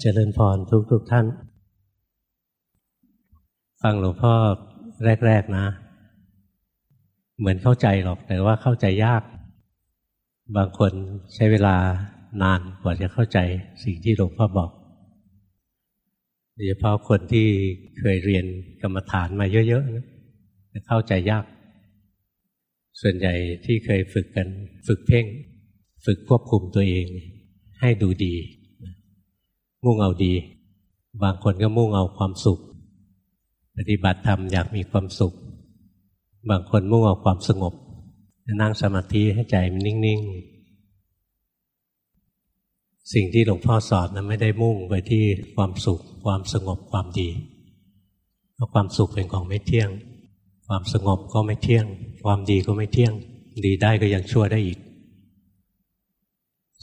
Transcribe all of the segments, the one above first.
เจริญพรทุกทุกท่าน ฟังหลวงพ่อแรก ๆนะ เหมือนเข้าใจหรอกแต่ว่าเข้าใจยาก บางคนใช้เวลานานกว่าจะเข้าใจสิ่งที่หลวงพ่อบอกโดยเฉพาะคนที่เคยเรียนกรรมฐานมาเยอะๆนะจะเข้าใจยาก ส่วนใหญ่ที่เคยฝึกกัน ฝึกเพ่ง ฝึกควบคุมตัวเอง ให้ดูดี มุ่งเอาดี บางคนก็มุ่งเอาความสุข ปฏิบัติธรรมอยากมีความสุข บางคนมุ่งเอาความสงบ นั่งสมาธิให้ใจมันนิ่งๆ สิ่งที่หลวงพ่อสอนนะไม่ได้มุ่งไปที่ความสุข ความสงบความดีเพราะความสุขเป็นของไม่เที่ยง ความสงบก็ไม่เที่ยง ความดีก็ไม่เที่ยง ดีได้ก็ยังชั่วได้อีก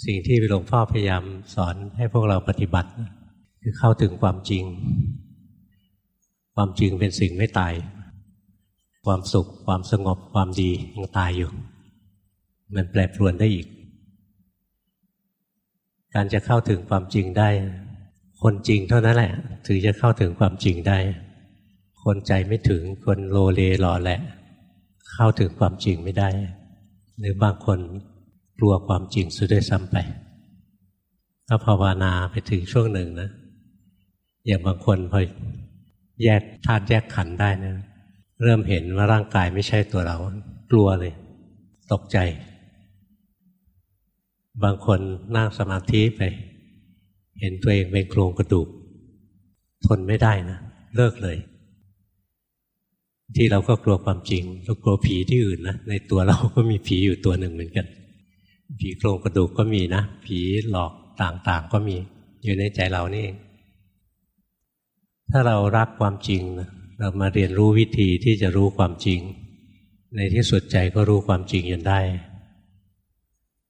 สิ่งที่หลวงพ่อพยายามสอนให้พวกเราปฏิบัติ คือเข้าถึงความจริง ความจริงเป็นสิ่งไม่ตาย ความสุข ความสงบ ความดียังตายอยู่ มันแปรปรวนได้อีก การจะเข้าถึงความจริงได้ คนจริงเท่านั้นแหละ ถึงจะเข้าถึงความจริงได้ คนใจไม่ถึงคนโลเลหล่อแหละ เข้าถึงความจริงไม่ได้ หรือบางคน กลัวความจริงซะด้วยซ้ำไปถ้าภาวนาไปถึงช่วงหนึ่งนะ อย่างบางคนพอแยกธาตุแยกขันได้นะเริ่มเห็นว่าร่างกายไม่ใช่ตัวเรา กลัวเลย ตกใจ บางคนนั่งสมาธิไป เห็นตัวเองเป็นโครงกระดูก ทนไม่ได้นะ เลิกเลย ที่เราก็กลัวความจริงเรากลัวผีที่อื่นนะในตัวเราก็มีผีอยู่ตัวหนึ่งเหมือนกัน ผีโครงกระดูกก็มีนะ ผีหลอกต่างๆก็มี อยู่ในใจเรานี่เองถ้าเรารักความจริง เรามาเรียนรู้วิธีที่จะรู้ความจริง ในที่สุดใจก็รู้ความจริงยันได้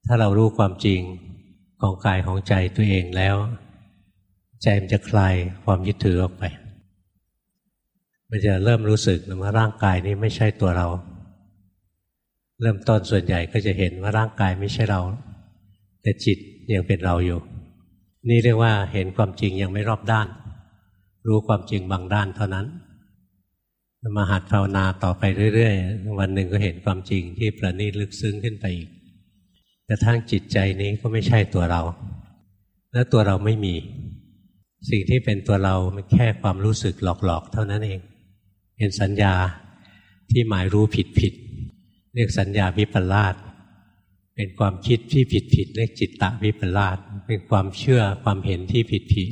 ถ้าเรารู้ความจริงของกายของใจตัวเองแล้ว ใจมันจะคลายความยึดถือออกไป มันจะเริ่มรู้สึกว่าร่างกายนี้ไม่ใช่ตัวเรา เริ่มต้นส่วนใหญ่ก็จะเห็นว่าร่างกายไม่ใช่เรา แต่จิตยังเป็นเราอยู่ นี่เรียกว่าเห็นความจริงยังไม่รอบด้าน รู้ความจริงบางด้านเท่านั้นมาหัดภาวนาต่อไปเรื่อยๆ วันหนึ่งก็เห็นความจริงที่ประณีตลึกซึ้งขึ้นไปอีกแต่ทั้งจิตใจนี้ก็ไม่ใช่ตัวเรา และตัวเราไม่มี สิ่งที่เป็นตัวเรามันแค่ความรู้สึกหลอกๆ เท่านั้นเอง เป็นสัญญาที่หมายรู้ผิด เรียกสัญญาวิปลาสเป็นความคิดที่ผิดผิดเรียกจิตตะวิปลาสเป็นความเชื่อความเห็นที่ผิดผิด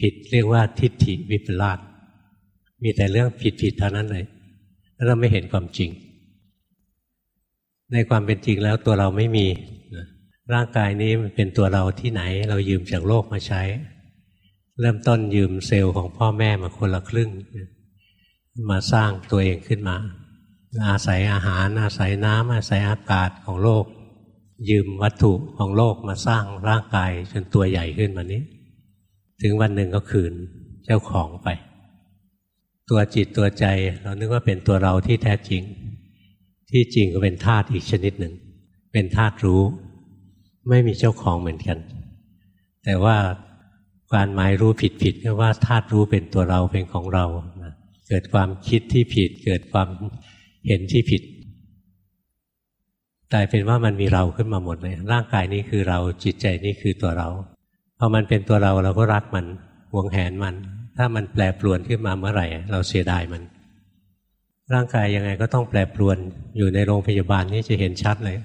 ผิดเรียกว่าทิฏฐิวิปลาสมีแต่เรื่องผิดผิดเท่านั้นเลยแล้วเราไม่เห็นความจริง ในความเป็นจริงแล้วตัวเราไม่มีร่างกายนี้มันเป็นตัวเราที่ไหน เรายืมจากโลกมาใช้ เริ่มต้นยืมเซลล์ของพ่อแม่มาคนละครึ่ง มาสร้างตัวเองขึ้นมา อาศัยอาหารอาศัยน้ำอาศัยอากาศของโลก ยืมวัตถุของโลกมาสร้างร่างกายจนตัวใหญ่ขึ้นมานี้ ถึงวันหนึ่งก็คืนเจ้าของไป ตัวจิตตัวใจเรานึกว่าเป็นตัวเราที่แท้จริง ที่จริงก็เป็นธาตุอีกชนิดหนึ่ง เป็นธาตุรู้ ไม่มีเจ้าของเหมือนกัน แต่ว่าการหมายรู้ผิดผิดก็ว่าธาตุรู้เป็นตัวเราเป็นของเราเกิดความคิดที่ผิดเกิดความ เห็นที่ผิดกลายเป็นว่ามันมีเราขึ้นมาหมดเลย ร่างกายนี้คือเราจิตใจนี้คือตัวเราพอมันเป็นตัวเราเราก็รักมันหวงแหนมัน ถ้ามันแปรปรวนขึ้นมาเมื่อไหร่ เราเสียดายมัน ร่างกายยังไงก็ต้องแปรปรวนอยู่ในโรงพยาบาลนี่จะเห็นชัดเลย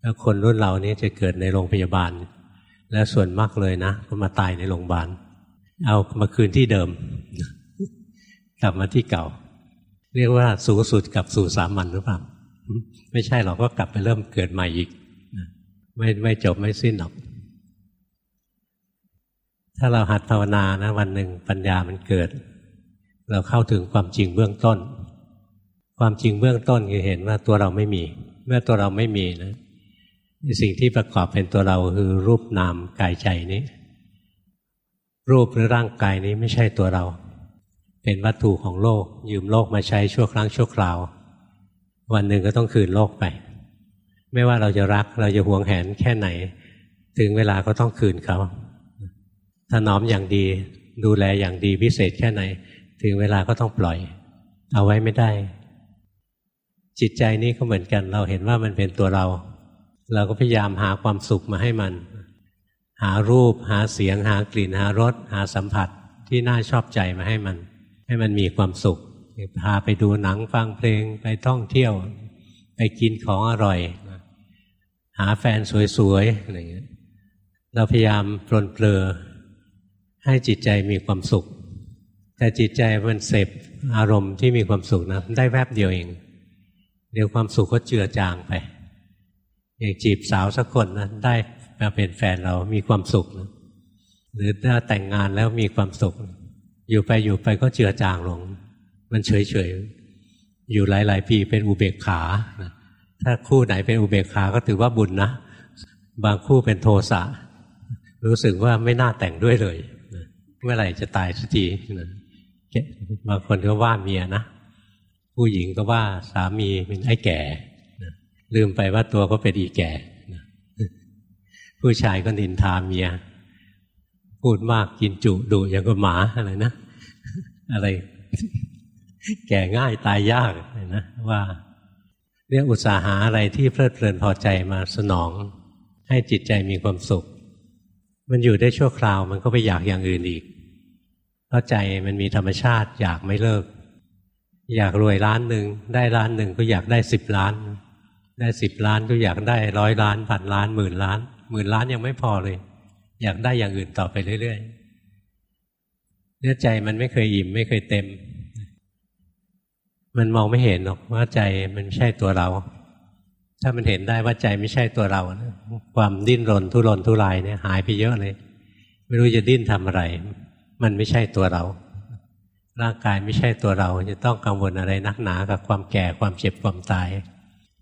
แล้วคนรุ่นเรานี้จะเกิดในโรงพยาบาล แล้วส่วนมากเลยนะก็มาตายในโรงพยาบาล เอามาคืนที่เดิม กลับมาที่เก่า เรียกว่าสูงสุดกับสู่สามัญหรือเปล่าไม่ใช่หรอกก็กลับไปเริ่มเกิดใหม่อีกไม่ไม่จบไม่สิ้นหรอก ถ้าเราหัดภาวนานะวันหนึ่งปัญญามันเกิด เราเข้าถึงความจริงเบื้องต้น ความจริงเบื้องต้นคือเห็นว่าตัวเราไม่มี เมื่อตัวเราไม่มีนะสิ่งที่ประกอบเป็นตัวเราคือรูปนามกายใจนี้ รูปหรือร่างกายนี้ไม่ใช่ตัวเรา เป็นวัตถุของโลก ยืมโลกมาใช้ชั่วครั้งชั่วคราว วันหนึ่งก็ต้องคืนโลกไป ไม่ว่าเราจะรักเราจะหวงแหนแค่ไหน ถึงเวลาก็ต้องคืนเขาถนอมอย่างดีดูแลอย่างดีพิเศษแค่ไหน ถึงเวลาก็ต้องปล่อย เอาไว้ไม่ได้ จิตใจนี้ก็เหมือนกัน เราเห็นว่ามันเป็นตัวเรา เราก็พยายามหาความสุขมาให้มัน หารูป หาเสียง หากลิ่น หารส หาสัมผัสที่น่าชอบใจมาให้มัน ให้มันมีความสุขพาไปดูหนังฟังเพลงไปท่องเที่ยว ไปกินของอร่อย หาแฟนสวยๆอะไรเงี้ยเราพยายามปลนเปลือ ให้จิตใจมีความสุข แต่จิตใจมันเสพอารมณ์ที่มีความสุขนะได้แวบเดียวเอง เดี๋ยวความสุขก็เจือจางไปอย่างจีบสาวสักคนนะได้มาเป็นแฟนเรามีความสุขนะหรือถ้าแต่งงานแล้วมีความสุข อยู่ไปอยู่ไปก็เจือจางลง มันเฉยเฉยอยู่หลาย ๆ ปีเป็นอุเบกขา ถ้าคู่ไหนเป็นอุเบกขาก็ถือว่าบุญนะ บางคู่เป็นโทสะ รู้สึกว่าไม่น่าแต่งด้วยเลย เมื่อไหร่จะตายสักทีบางคนก็ว่าเมียนะ ผู้หญิงก็ว่าสามีเป็นไอ้แก่ ลืมไปว่าตัวก็เป็นอีแก่ ผู้ชายก็นินทาเมีย พูดมากกินจุดุอย่างกับหมาอะไรนะ อะไร แก่ง่ายตายยากนะว่าเนี่ยอุตสาหาอะไรที่เพลิดเพลินพอใจมาสนอง ให้จิตใจมีความสุข มันอยู่ได้ชั่วคราวมันก็ไปอยากอย่างอื่นอีกเพราะใจมันมีธรรมชาติอยากไม่เลิก อยากรวยล้านหนึ่งได้ล้านหนึ่งก็อยากได้สิบล้าน ได้สิบล้านก็อยากได้ร้อยล้านพันล้านหมื่นล้านหมื่นล้านยังไม่พอเลย อยากได้อย่างอื่นต่อไปเรื่อยๆเนื้อใจมันไม่เคยอิ่มไม่เคยเต็ม มันมองไม่เห็นหรอกว่าใจมันไม่ใช่ตัวเรา ถ้ามันเห็นได้ว่าใจไม่ใช่ตัวเราความดิ้นรนทุรนทุรายเนี่ยหายไปเยอะเลย ไม่รู้จะดิ้นทำอะไร มันไม่ใช่ตัวเรา ร่างกายไม่ใช่ตัวเรา จะต้องกังวลอะไรนักหนากับความแก่ความเจ็บความตาย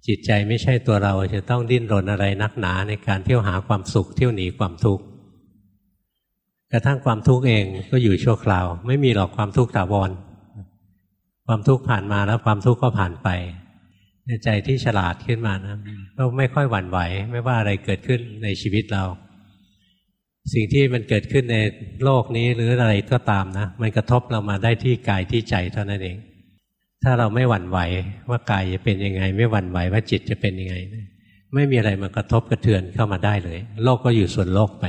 จิตใจไม่ใช่ตัวเราจะต้องดิ้นรนอะไรนักหนาในการเที่ยวหาความสุขเที่ยวหนีความทุกข์ กระทั่งความทุกข์เองก็อยู่ชั่วคราว ไม่มีหรอกความทุกข์ถาวร ความทุกข์ผ่านมาแล้วความทุกข์ก็ผ่านไปใจที่ฉลาดขึ้นมานะก็ไม่ค่อยหวั่นไหว ไม่ว่าอะไรเกิดขึ้นในชีวิตเรา สิ่งที่มันเกิดขึ้นในโลกนี้หรืออะไรก็ตามนะ มันกระทบเรามาได้ที่กายที่ใจเท่านั้นเอง ถ้าเราไม่หวั่นไหวว่ากายจะเป็นยังไง ไม่หวั่นไหวว่าจิตจะเป็นยังไง ไม่มีอะไรมากระทบกระเทือนเข้ามาได้เลย โลกก็อยู่ส่วนโลกไป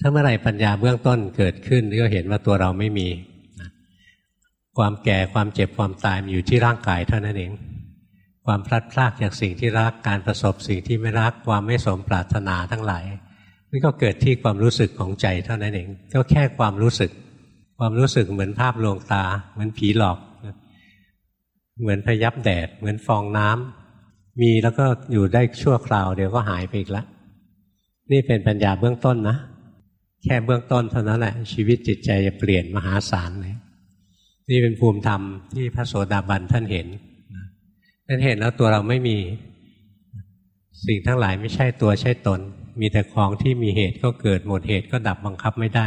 ถ้าเมื่อไรปัญญาเบื้องต้นเกิดขึ้นก็เห็นว่าตัวเราไม่มี ความแก่ความเจ็บความตายมันอยู่ที่ร่างกายเท่านั้นเอง ความพลัดพรากจากสิ่งที่รักการประสบสิ่งที่ไม่รักความไม่สมปรารถนาทั้งหลายนี่ก็เกิดที่ความรู้สึกของใจเท่านั้นเอง ก็แค่ความรู้สึก ความรู้สึกเหมือนภาพลวงตา เหมือนผีหลอก เหมือนพยับแดด เหมือนฟองน้ำมีแล้วก็อยู่ได้ชั่วคราวเดี๋ยวก็หายไปอีกแล้วนี่เป็นปัญญาเบื้องต้นนะ แค่เบื้องต้นเท่านั้นแหละชีวิตจิตใจจะเปลี่ยนมหาศาลเลยนี่เป็นภูมิธรรมที่พระโสดาบันท่านเห็นท่านเห็นแล้วตัวเราไม่มีสิ่งทั้งหลายไม่ใช่ตัวใช่ตน มีแต่ของที่มีเหตุก็เกิดหมดเหตุก็ดับบังคับไม่ได้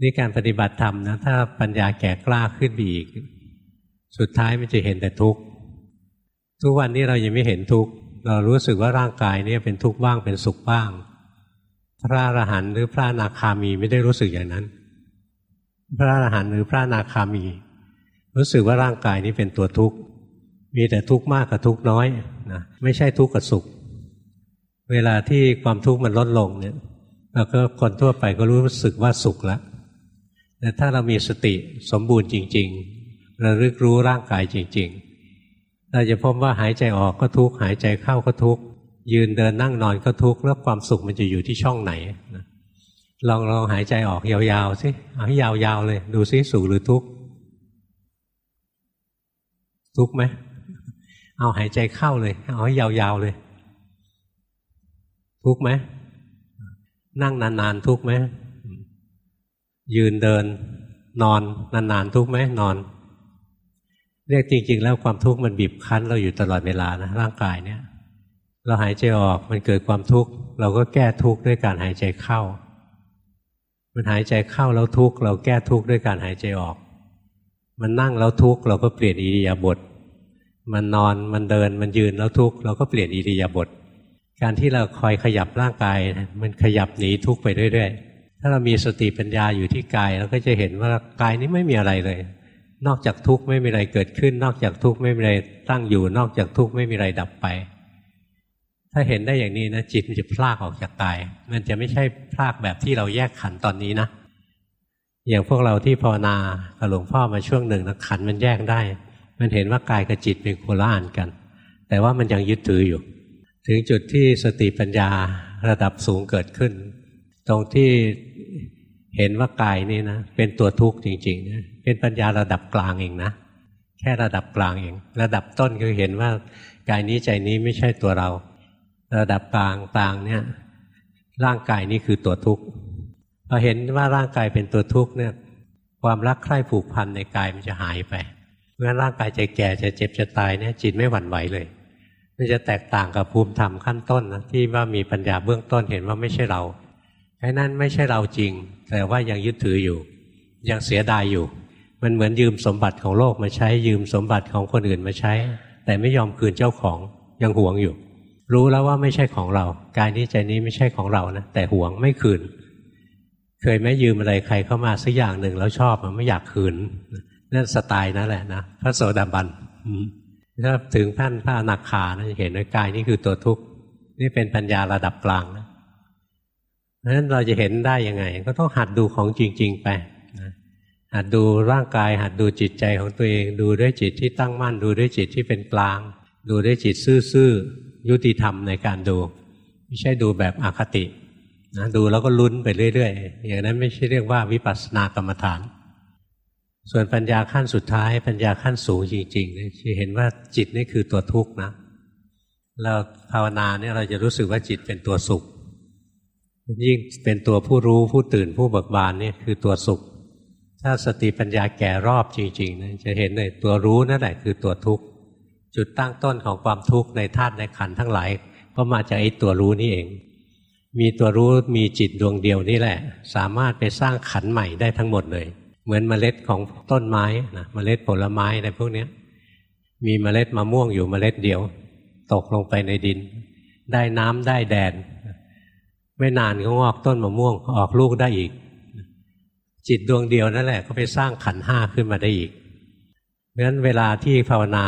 นี่การปฏิบัติธรรมนะถ้าปัญญาแก่กล้าขึ้นอีก สุดท้ายมันจะเห็นแต่ทุกข์ทุกวันนี้เรายังไม่เห็นทุกข์เรารู้สึกว่าร่างกายนี่เป็นทุกข์บ้างเป็นสุขบ้าง พระอรหันต์หรือพระนาคามีไม่ได้รู้สึกอย่างนั้น พระอรหันต์หรือพระนาคามี รู้สึกว่าร่างกายนี้เป็นตัวทุกข์มีแต่ทุกข์มากกับทุกข์น้อยนะไม่ใช่ทุกข์กับสุข เวลาที่ความทุกข์มันลดลงเนี่ยเราก็คนทั่วไปก็รู้สึกว่าสุขแล้วแต่ถ้าเรามีสติสมบูรณ์จริง ๆ ระลึกรู้ร่างกายจริง ๆ เราจะพบว่าหายใจออกก็ทุกข์หายใจเข้าก็ทุกข์ ยืนเดินนั่งนอนก็ทุกข์แล้วความสุขมันจะอยู่ที่ช่องไหนนะลองลองหายใจออกยาวๆสิเอาให้ยาวๆเลย ดูซิสุขหรือทุกข์ทุกข์ไหมเอาหายใจเข้าเลยเอาให้ยาวๆเลย ทุกข์ไหมนั่งนานๆทุกข์ไหมยืนเดิน นอนนานๆทุกข์ไหมนอนเรียกจริง ๆ แล้วความทุกข์มันบีบคั้นเราอยู่ตลอดเวลานะร่างกายเนี่ย เราหายใจออกมันเกิดความทุกข์ เราก็แก้ทุกข์ด้วยการหายใจเข้า มันหายใจเข้าแล้วทุกข์เราแก้ทุกข์ด้วยการหายใจออก มันนั่งแล้วทุกข์เราก็เปลี่ยนอิริยาบถมันนอนมันเดินมันยืนแล้วทุกข์เราก็เปลี่ยนอิริยาบถการที่เราคอยขยับร่างกายมันขยับหนีทุกข์ไปเรื่อยๆ ถ้าเรามีสติปัญญาอยู่ที่กายเราก็จะเห็นว่ากายนี้ไม่มีอะไรเลย นอกจากทุกข์ไม่มีอะไรเกิดขึ้น นอกจากทุกข์ไม่มีอะไรตั้งอยู่ นอกจากทุกข์ไม่มีอะไรดับไป ถ้าเห็นได้อย่างนี้นะจิตมันจะพลากออกจากกาย มันจะไม่ใช่พลากแบบที่เราแยกขันตอนนี้นะอย่างพวกเราที่ภาวนากับหลวงพ่อมาช่วงหนึ่งนะขันมันแยกได้ มันเห็นว่ากายกับจิตเป็นโคละอันกัน แต่ว่ามันยังยึดถืออยู่ ถึงจุดที่สติปัญญาระดับสูงเกิดขึ้น ตรงที่เห็นว่ากายนี่นะเป็นตัวทุกข์จริงๆนะเป็นปัญญาระดับกลางเองนะแค่ระดับกลางเอง ระดับต้นคือเห็นว่ากายนี้ใจนี้ไม่ใช่ตัวเรา ระดับกลางกลางเนี่ย ร่างกายนี้คือตัวทุกข์พอเห็นว่าร่างกายเป็นตัวทุกข์เนี่ย ความรักใคร่ผูกพันในกายมันจะหายไปเมื่อร่างกายจะแก่จะเจ็บจะตายเนี่ยจิตไม่หวั่นไหวเลยมันจะแตกต่างกับภูมิธรรมขั้นต้นนะที่ว่ามีปัญญาเบื้องต้นเห็นว่าไม่ใช่เราไอ้นั่นไม่ใช่เราจริง แต่ว่ายังยึดถืออยู่ ยังเสียดายอยู่ มันเหมือนยืมสมบัติของโลกมาใช้ยืมสมบัติของคนอื่นมาใช้ แต่ไม่ยอมคืนเจ้าของยังหวงอยู่ รู้แล้วว่าไม่ใช่ของเรา กายนี้ใจนี้ไม่ใช่ของเรานะแต่หวงไม่คืน เคยไหมยืมอะไรใครเข้ามาสักอย่างหนึ่งแล้วชอบมันไม่อยากคืนนั่นสไตล์นั่นแหละนะพระโสดาบันถ้าถึงท่านพระอนาคานะจะเห็นว่ากายนี่คือตัวทุกข์นี่เป็นปัญญาระดับกลางนะเพราะฉะนั้นเราจะเห็นได้ยังไง ก็ต้องหัดดูของจริง ๆ ไปหัดดูร่างกาย หัดดูจิตใจของตัวเอง ดูด้วยจิตที่ตั้งมั่น ดูด้วยจิตที่เป็นกลาง ดูด้วยจิตซื่อๆ ยุติธรรมในการดู ไม่ใช่ดูแบบอคตินะดูแล้วก็ลุ้นไปเรื่อยๆ อย่างนั้นไม่ใช่เรียกว่าวิปัสสนากรรมฐาน ส่วนปัญญาขั้นสุดท้าย ปัญญาขั้นสูงจริงๆเนี่ยจะเห็นว่าจิตนี่คือตัวทุกข์นะ เราภาวนาเนี่ยเราจะรู้สึกว่าจิตเป็นตัวสุข ยิ่งเป็นตัวผู้รู้ผู้ตื่นผู้เบิกบานนี่คือตัวสุข ถ้าสติปัญญาแก่รอบจริงๆนะจะเห็นเลยตัวรู้นั่นแหละคือตัวทุกข์ จุดตั้งต้นของความทุกข์ในธาตุในขันธ์ทั้งหลาย ก็มาจากไอ้ตัวรู้นี่เอง มีตัวรู้มีจิตดวงเดียวนี่แหละ สามารถไปสร้างขันใหม่ได้ทั้งหมดเลย เหมือนเมล็ดของต้นไม้นะเมล็ดผลไม้อะไรพวกนี้มีเมล็ดมะม่วงอยู่เมล็ดเดียว ตกลงไปในดิน ได้น้ำได้แดดไม่นานก็งอกต้นมะม่วงออกลูกได้อีก จิตดวงเดียวนั่นแหละก็ไปสร้างขันห้าขึ้นมาได้อีกเพราะฉะนั้นเวลาที่ภาวนา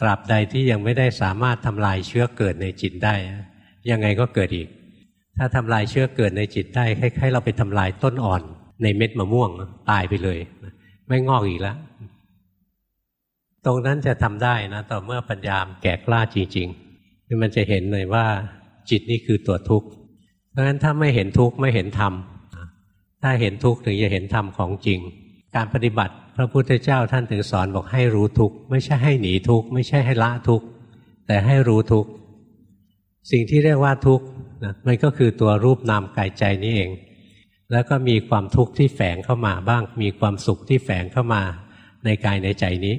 ตราบใดที่ยังไม่ได้สามารถทำลายเชื้อเกิดในจิตได้ ยังไงก็เกิดอีก ถ้าทำลายเชื้อเกิดในจิตได้คล้ายๆเราไปทำลายต้นอ่อน ในเม็ดมะม่วงตายไปเลย ไม่งอกอีกแล้ว ตรงนั้นจะทำได้นะ ต่อเมื่อปัญญามแก่กล้าจริงๆมันจะเห็นเลยว่าจิตนี่คือตัวทุกข์เพราะฉะนั้นถ้าไม่เห็นทุกข์ไม่เห็นธรรมถ้าเห็นทุกข์ถึงจะเห็นธรรมของจริง การปฏิบัติพระพุทธเจ้าท่านถึงสอนบอกให้รู้ทุกข์ไม่ใช่ให้หนีทุกข์ไม่ใช่ให้ละทุกข์แต่ให้รู้ทุกข์สิ่งที่เรียกว่าทุกข์นะมันก็คือตัวรูปนามกายใจนี้เอง แล้วก็มีความทุกข์ที่แฝงเข้ามาบ้าง มีความสุขที่แฝงเข้ามาในกายในใจนี้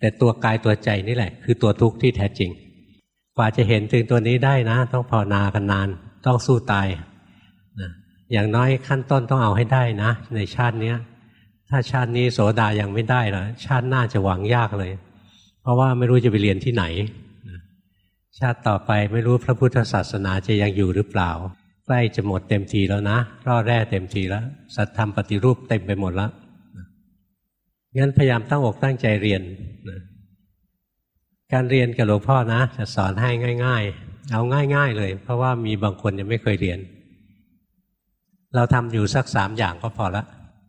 แต่ตัวกายตัวใจนี่แหละ คือตัวทุกข์ที่แท้จริง กว่าจะเห็นถึงตัวนี้ได้นะ ต้องภาวนากันนาน ต้องสู้ตายนะอย่างน้อยขั้นต้นต้องเอาให้ได้นะ ในชาตินี้ ถ้าชาตินี้โสดายังไม่ได้หรอชาติหน้าจะหวังยากเลย เพราะว่าไม่รู้จะไปเรียนที่ไหน ชาติต่อไปไม่รู้พระพุทธศาสนาจะยังอยู่หรือเปล่า ใกล้จะหมดเต็มทีแล้วนะรอดแร่เต็มทีแล้วสัตธรรมปฏิรูปเต็มไปหมดแล้วงั้นพยายามตั้งอกตั้งใจเรียนนะการเรียนกับหลวงพ่อนะ จะสอนให้ง่าย ๆ เอาง่าย ๆ เลย เพราะว่ามีบางคนยังไม่เคยเรียน เราทำอยู่สักสามอย่างก็พอละ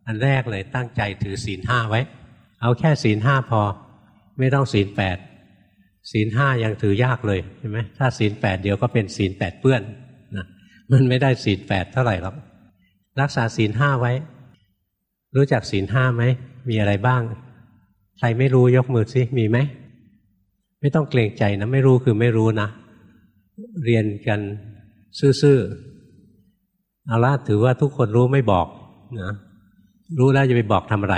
อันแรกเลยตั้งใจถือศีลห้าไว้ เอาแค่ศีลห้าพอ ไม่ต้องศีลแปดศีลห้ายังถือยากเลยใช่ไหมถ้าศีลแปดเดี๋ยวก็เป็นศีลแปดเปื้อนนะมันไม่ได้ศีลแปดเท่าไหร่หรอกรักษาศีลห้าไว้ รู้จักศีลห้าไหมมีอะไรบ้าง ใครไม่รู้ยกมือสิมีไหมไม่ต้องเกรงใจนะไม่รู้คือไม่รู้นะเรียนกันซื่อๆเอาละถือว่าทุกคนรู้ไม่บอกนะ รู้แล้วจะไปบอกทำอะไร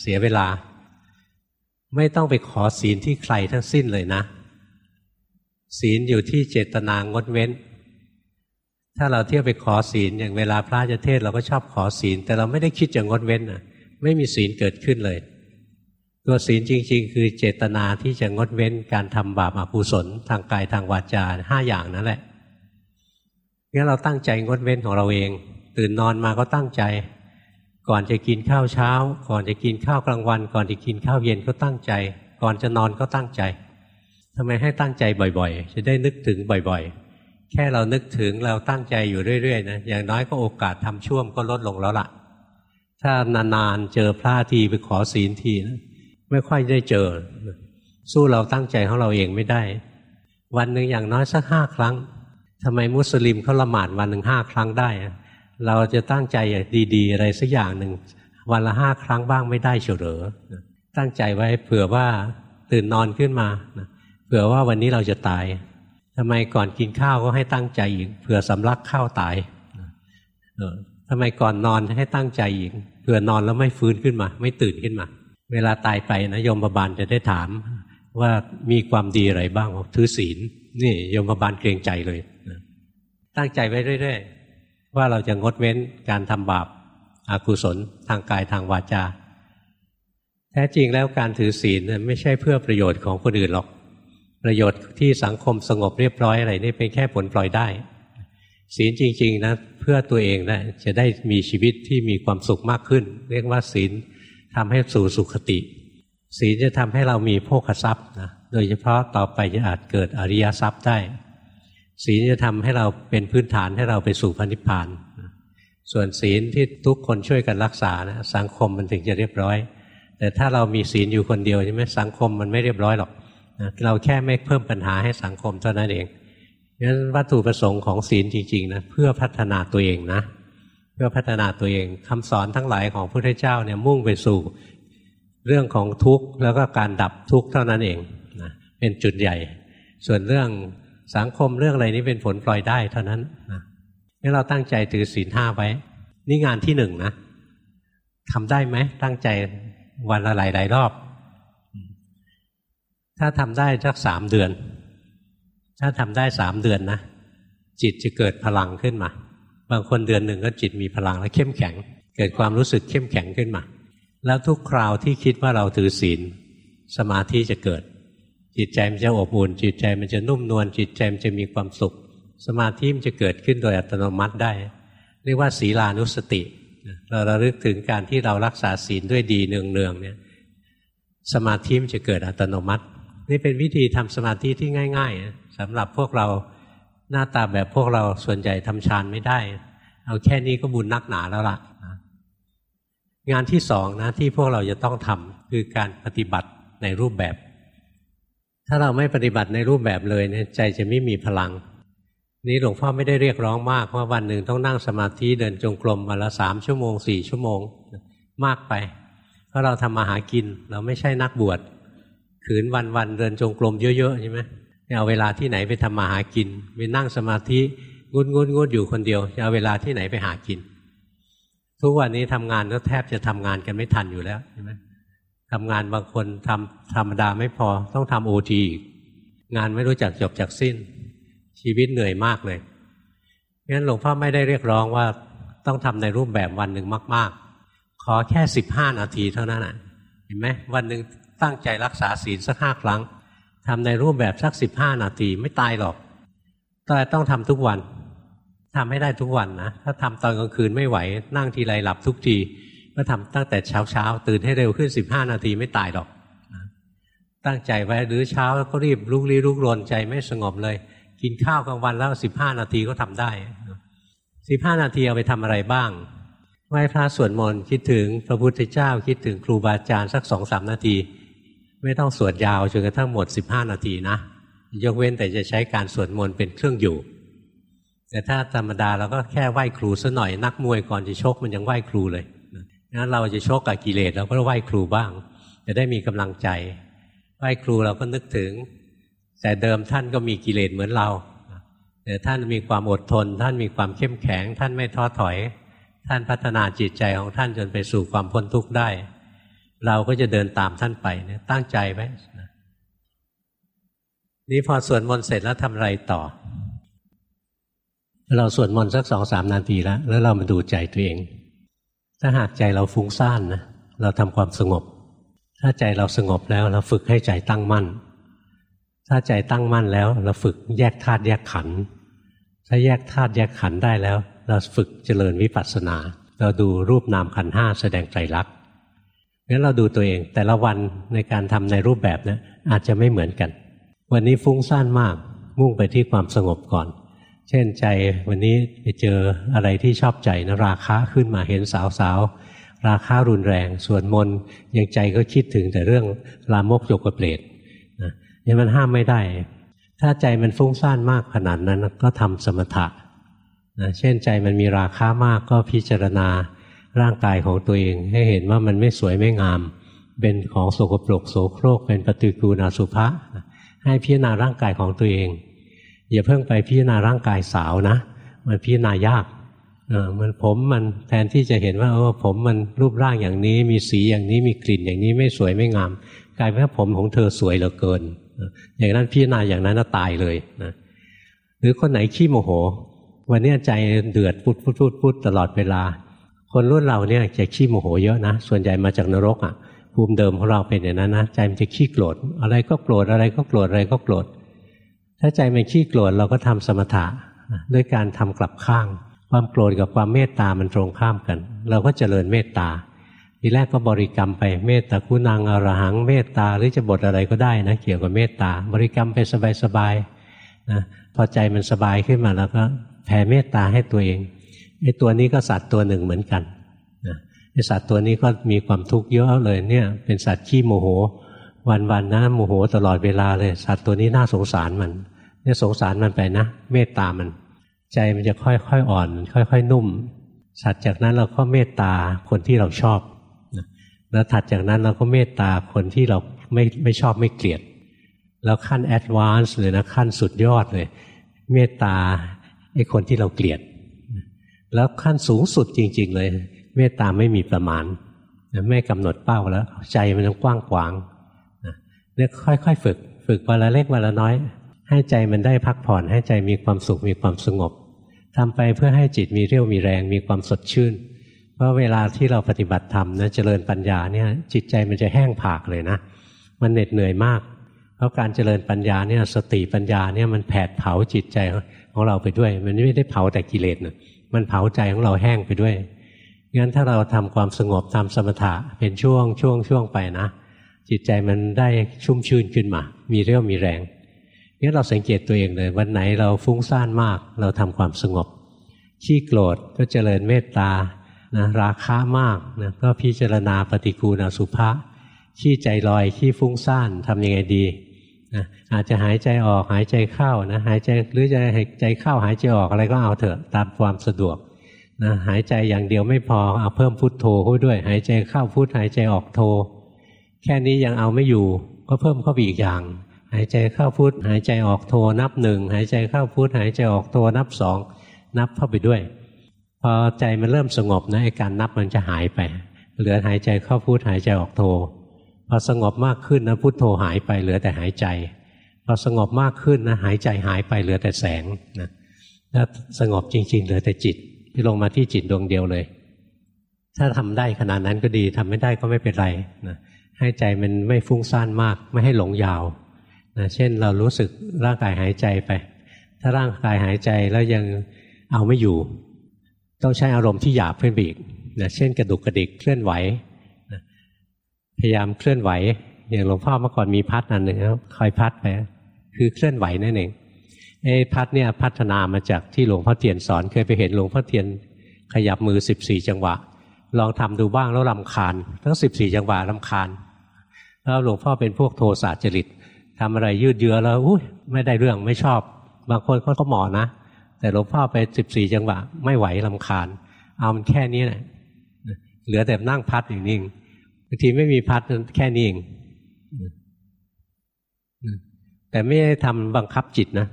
เสียเวลา ไม่ต้องไปขอศีลที่ใครทั้งสิ้นเลยนะ ศีลอยู่ที่เจตนางดเว้น ถ้าเราเที่ยวไปขอศีลอย่างเวลาพระจะเทศเราก็ชอบขอศีล แต่เราไม่ได้คิดจะงดเว้นนะไม่มีศีลเกิดขึ้นเลย ตัวศีลจริง ๆ คือเจตนาที่จะงดเว้นการทำบาปอกุศลทางกายทางวาจาห้าอย่างนั่นแหละงั้นเราตั้งใจงดเว้นของเราเอง ตื่นนอนมาก็ตั้งใจ ก่อนจะกินข้าวเช้า ก่อนจะกินข้าวกลางวัน ก่อนจะกินข้าวเย็นก็ตั้งใจ ก่อนจะนอนก็ตั้งใจทำไมให้ตั้งใจบ่อยๆ จะได้นึกถึงบ่อยๆ แค่เรานึกถึงเราตั้งใจอยู่เรื่อยๆนะอย่างน้อยก็โอกาสทำช่วมก็ลดลงแล้วละ่ะ ถ้านานๆเจอพระทีไปขอศีลทีนะไม่ค่อยได้เจอ สู้เราตั้งใจของเราเองไม่ได้ วันหนึ่งอย่างน้อยสักห้าครั้งทำไมมุสลิมเขาละหมาดวันหนึ่งห้าครั้งได้ เราจะตั้งใจอย่างดีๆ อะไรสักอย่างหนึ่งวันละห้าครั้งบ้างไม่ได้เฉลอตั้งใจไว้เผื่อว่าตื่นนอนขึ้นมาเผื่อว่าวันนี้เราจะตายทำไมก่อนกินข้าวก็ให้ตั้งใจอีกเผื่อสำลักข้าวตายทำไมก่อนนอนให้ตั้งใจอีกเผื่อนอนแล้วไม่ฟื้นขึ้นมา ไม่ตื่นขึ้นมา เวลาตายไปนะยมบาลจะได้ถาม ว่ามีความดีอะไรบ้างถือศีลนี่ยมบาลเกรงใจเลย ตั้งใจไว้เรื่อยๆ ว่าเราจะงดเว้นการทำบาปอากุศลทางกายทางวาจา แท้จริงแล้วการถือศีลไม่ใช่เพื่อประโยชน์ของคนอื่นหรอก ประโยชน์ที่สังคมสงบเรียบร้อยอะไรนี่เป็นแค่ผลปล่อยได้ ศีลจริง ๆนะเพื่อตัวเองนะจะได้มีชีวิตที่มีความสุขมากขึ้น เรียกว่าศีลทำให้สู่สุขติ ศีลจะทำให้เรามีโภคทรัพย์นะโดยเฉพาะต่อไปจะอาจเกิดอริยทรัพย์ได้ ศีลจะทำให้เราเป็นพื้นฐานให้เราไปสู่พระนิพพานส่วนศีลที่ทุกคนช่วยกันรักษานะสังคมมันถึงจะเรียบร้อย แต่ถ้าเรามีศีลอยู่คนเดียวใช่ไหมสังคมมันไม่เรียบร้อยหรอกเราแค่ไม่เพิ่มปัญหาให้สังคมเท่านั้นเองงั้นวัตถุประสงค์ของศีลจริงๆนะเพื่อพัฒนาตัวเองนะ เพื่อพัฒนาตัวเองคำสอนทั้งหลายของพระพุทธเจ้าเนี่ยมุ่งไปสู่เรื่องของทุกข์แล้วก็การดับทุกข์เท่านั้นเองนะเป็นจุดใหญ่ ส่วนเรื่อง สังคมเรื่องอะไรนี้เป็นผลปล่อยได้เท่านั้นนะนี่เราตั้งใจถือศีลห้าไว้ นี่งานที่หนึ่งนะทำได้ไหมตั้งใจวันละหลายหลายรอบ ถ้าทำได้สักสามเดือน ถ้าทำได้สามเดือนนะ จิตจะเกิดพลังขึ้นมา บางคนเดือนหนึ่งก็จิตมีพลังแล้วเข้มแข็ง เกิดความรู้สึกเข้มแข็งขึ้นมา แล้วทุกคราวที่คิดว่าเราถือศีลสมาธิจะเกิด จิตใจมันจะอบอุ่น จิตใจมันจะนุ่มนวลจิตใจมันจะมีความสุข สมาธิมันจะเกิดขึ้นโดยอัตโนมัติได้ เรียกว่าศีลานุสติ เราระลึกถึงการที่เรารักษาศีลด้วยดีเนืองๆเนี่ยสมาธิมันจะเกิดอัตโนมัติ นี่เป็นวิธีทำสมาธิที่ง่าย ๆสำหรับพวกเราหน้าตาแบบพวกเราส่วนใหญ่ทำฌานไม่ได้ เอาแค่นี้ก็บุญนักหนาแล้วล่ะงานที่สองนะที่พวกเราจะต้องทำคือการปฏิบัติในรูปแบบ ถ้าเราไม่ปฏิบัติในรูปแบบเลยเนี่ยใจจะไม่มีพลัง นี้หลวงพ่อไม่ได้เรียกร้องมากว่าวันหนึ่งต้องนั่งสมาธิเดินจงกรมวันละสามชั่วโมงสี่ชั่วโมงมากไป เพราะเราทำมาหากินเราไม่ใช่นักบวชขืนวันวันเดินจงกรมเยอะๆใช่ไหมเอาเวลาที่ไหนไปทำมาหากินไปนั่งสมาธิงุนงุนงุนอยู่คนเดียวจะเอาเวลาที่ไหนไปหากิน ทุกวันนี้ทำงานก็แทบจะทำงานกันไม่ทันอยู่แล้วใช่ไหม ทำงานบางคนทำธรรมดาไม่พอต้องทำโอทีงานไม่รู้จักจบจากสิ้น ชีวิตเหนื่อยมากเลยงั้นหลวงพ่อไม่ได้เรียกร้องว่าต้องทำในรูปแบบวันหนึ่งมาก ๆ ขอแค่สิบห้านาทีเท่านั้นนะเห็นไหมวันหนึ่งตั้งใจรักษาศีลสักห้าครั้งทำในรูปแบบสักสิบห้านาทีไม่ตายหรอกแต่ต้องทำทุกวันทำให้ได้ทุกวันนะถ้าทำตอนกลางคืนไม่ไหว นั่งทีไรหลับทุกที ก็ทำตั้งแต่เช้าเช้าตื่นให้เร็วขึ้นสิบห้านาทีไม่ตายหรอก ตั้งใจไว้หรือเช้าก็รีบลุกลี้ลุกลนใจไม่สงบเลย กินข้าวกลางวันแล้วสิบห้านาทีก็ทำได้สิบห้านาทีเอาไปทำอะไรบ้างไหว้พระสวดมนต์คิดถึงพระพุทธเจ้าคิดถึงครูบาอาจารย์สักสองสามนาที ไม่ต้องสวดยาวจนกระทั่งหมดสิบห้านาทีนะยกเว้นแต่จะใช้การสวดมนต์เป็นเครื่องอยู่ แต่ถ้าธรรมดาเราก็แค่ไหว้ครูซะหน่อยนักมวยก่อนจะชกมันยังไหว้ครูเลย งั้นเราจะโชคกับกิเลสเราก็ไหว้ครูบ้าง จะได้มีกำลังใจ ไหว้ครูเราก็นึกถึง แต่เดิมท่านก็มีกิเลสเหมือนเราแต่ท่านมีความอดทน ท่านมีความเข้มแข็ง ท่านไม่ท้อถอย ท่านพัฒนาจิตใจของท่านจนไปสู่ความพ้นทุกข์ได้ เราก็จะเดินตามท่านไปเนี่ยตั้งใจไว้นี่พอสวดมนต์เสร็จแล้วทำอะไรต่อ เราสวดมนต์สักสองสามนาทีแล้ว แล้วเรามาดูใจตัวเอง ถ้าหากใจเราฟุ้งซ่านนะเราทำความสงบ ถ้าใจเราสงบแล้วเราฝึกให้ใจตั้งมั่น ถ้าใจตั้งมั่นแล้วเราฝึกแยกธาตุแยกขันธ์ถ้าแยกธาตุแยกขันธ์ได้แล้ว เราฝึกเจริญวิปัสสนา เราดูรูปนามขันธ์ห้าแสดงไตรลักษณ์งั้นเราดูตัวเองแต่ละวันในการทำในรูปแบบนะอาจจะไม่เหมือนกัน วันนี้ฟุ้งซ่านมากมุ่งไปที่ความสงบก่อน เช่นใจวันนี้ไปเจออะไรที่ชอบใจนะราคะขึ้นมาเห็นสาวสาวราคารุนแรงส่วนมนยังใจก็คิดถึงแต่เรื่องลามกโยกเปรตนะนี่มันห้ามไม่ได้ ถ้าใจมันฟุ้งซ่านมากขนาดนั้นก็ทำสมถะนะเช่นใจมันมีราคามากก็พิจารณาร่างกายของตัวเอง ให้เห็นว่ามันไม่สวยไม่งาม เป็นของโสกปรกโสโครกเป็นปฏิกูณาสุภะให้พิจารณาร่างกายของตัวเอง อย่าเพิ่งไปพิจารณาร่างกายสาวนะ มันพิจารณายากมันผมมันแทนที่จะเห็นว่าเออผมมันรูปร่างอย่างนี้ มีสีอย่างนี้มีกลิ่นอย่างนี้ไม่สวยไม่งามกลายเป็นว่าผมของเธอสวยเหลือเกิน อย่างนั้นพิจารณาอย่างนั้นน่าตายเลยนะหรือคนไหนขี้โมโห วันนี้ใจเดือดพุดพุดพุดพุดตลอดเวลา คนรุ่นเราเนี่ยจะขี้โมโหเยอะนะ ส่วนใหญ่มาจากนรกอะภูมิเดิมของเราเป็นอย่างนั้นนะใจมันจะขี้โกรธอะไรก็โกรธอะไรก็โกรธอะไรก็โกรธ ถ้าใจมันขี้โกรธเราก็ทำสมถะด้วยการทำกลับข้าง ความโกรธกับความเมตตามันตรงข้ามกัน เราก็เจริญเมตตา ทีแรกก็บริกรรมไปเมตตาคุณังอรหังเมตตาหรือจะบทอะไรก็ได้นะเกี่ยวกับเมตตา บริกรรมไปสบายๆนะพอใจมันสบายขึ้นมาแล้วก็แผ่เมตตาให้ตัวเองไอ้ตัวนี้ก็สัตว์ตัวหนึ่งเหมือนกันนะไอ้สัตว์ตัวนี้ก็มีความทุกข์เยอะเลยเนี่ยเป็นสัตว์ขี้โมโห วันๆนะโมโหตลอดเวลาเลย สัตว์ตัวนี้น่าสงสารมันเนี่ยสงสารมันไปนะ เมตตามัน ใจมันจะค่อยๆอ่อน ค่อย ๆ นุ่ม สัตว์จากนั้นเราก็เมตตาคนที่เราชอบแล้วถัดจากนั้นเราก็เมตตาคนที่เราไม่ไม่ชอบไม่เกลียด แล้วขั้น advance เลยนะขั้นสุดยอดเลย เมตตาไอ้คนที่เราเกลียด แล้วขั้นสูงสุดจริง ๆ เลย เมตตาไม่มีประมาณ ไม่กำหนดเป้าแล้ว ใจมันต้องกว้างขวาง เนี่ยค่อยๆฝึก ฝึกวันละเล็กวันละน้อย ให้ใจมันได้พักผ่อน ให้ใจมีความสุขมีความสงบทำไปเพื่อให้จิตมีเรี่ยวมีแรงมีความสดชื่น เพราะเวลาที่เราปฏิบัติธรรมนะเจริญปัญญาเนี่ยจิตใจมันจะแห้งผากเลยนะ มันเหน็ดเหนื่อยมาก เพราะการเจริญปัญญาเนี่ยสติปัญญาเนี่ยมันแผดเผาจิตใจของเราไปด้วย มันไม่ได้เผาแต่กิเลสนะมันเผาใจของเราแห้งไปด้วยงั้นถ้าเราทำความสงบทำสมถะเป็นช่วงช่วงช่วงไปนะ จิตใจมันได้ชุ่มชื่นขึ้นมา มีเรี่ยวมีแรงนี่เราสังเกตตัวเองเลย วันไหนเราฟุ้งซ่านมาก เราทำความสงบ ขี้โกรธก็เจริญเมตตานะราคะมากนะก็พิจารณาปฏิกูณสุภาขี้ใจลอยขี้ฟุ้งซ่านทำยังไงดีนะอาจจะหายใจออกหายใจเข้านะหายใจหรือจะหายใจเข้าหายใจออกอะไรก็เอาเถอะตามความสะดวกนะหายใจอย่างเดียวไม่พอเอาเพิ่มพุทโธด้วย หายใจเข้าพุทหายใจออกโธ แค่นี้ยังเอาไม่อยู่ ก็เพิ่มเข้าไปอีกอย่าง หายใจเข้าพุทหายใจออกโทนับหนึ่งหายใจเข้าพุทหายใจออกโทนับสองนับเข้าไปด้วย พอใจมันเริ่มสงบนะไอการนับมันจะหายไป เหลือหายใจเข้าพุทหายใจออกโทพอสงบมากขึ้นนะพุทโธหายไปเหลือแต่หายใจพอสงบมากขึ้นนะหายใจหายไปเหลือแต่แสงนะถ้าสงบจริง ๆ เหลือแต่จิตที่ลงมาที่จิตดวงเดียวเลย ถ้าทำได้ขนาดนั้นก็ดีทำไม่ได้ก็ไม่เป็นไรนะ ให้ใจมันไม่ฟุ้งซ่านมาก ไม่ให้หลงยาวนะเช่นเรารู้สึกร่างกายหายใจไป ถ้าร่างกายหายใจแล้วยังเอาไม่อยู่ ต้องใช้อารมณ์ที่หยาบขึ้นไปอีกนะเช่นกระดุกกระดิกเคลื่อนไหวนะพยายามเคลื่อนไหว อย่างหลวงพ่อเมื่อก่อนมีพัดอันหนึ่งคอยพัดไปคือเคลื่อนไหวนั่นเองไอ้พัดเนี่ยพัฒนามาจากที่หลวงพ่อเทียนสอนเคยไปเห็นหลวงพ่อเทียนขยับมือสิบสี่จังหวะ ลองทำดูบ้างแล้วลำคาญ ทั้งสิบสี่จังหวะลำคาญ แล้วหลวงพ่อเป็นพวกโทสะจริตทำอะไรยืดเยื้อแล้วอุ้ยไม่ได้เรื่องไม่ชอบ บางคนเขาก็หมอนะ แต่หลวงพ่อไปสิบสี่จังหวะ ไม่ไหวลำคาญ เอามันแค่นี้แหละเหลือแต่นั่งพัดอย่างนี้บางทีไม่มีพัดแค่นี้เองแต่ไม่ได้ทำบังคับจิตนะ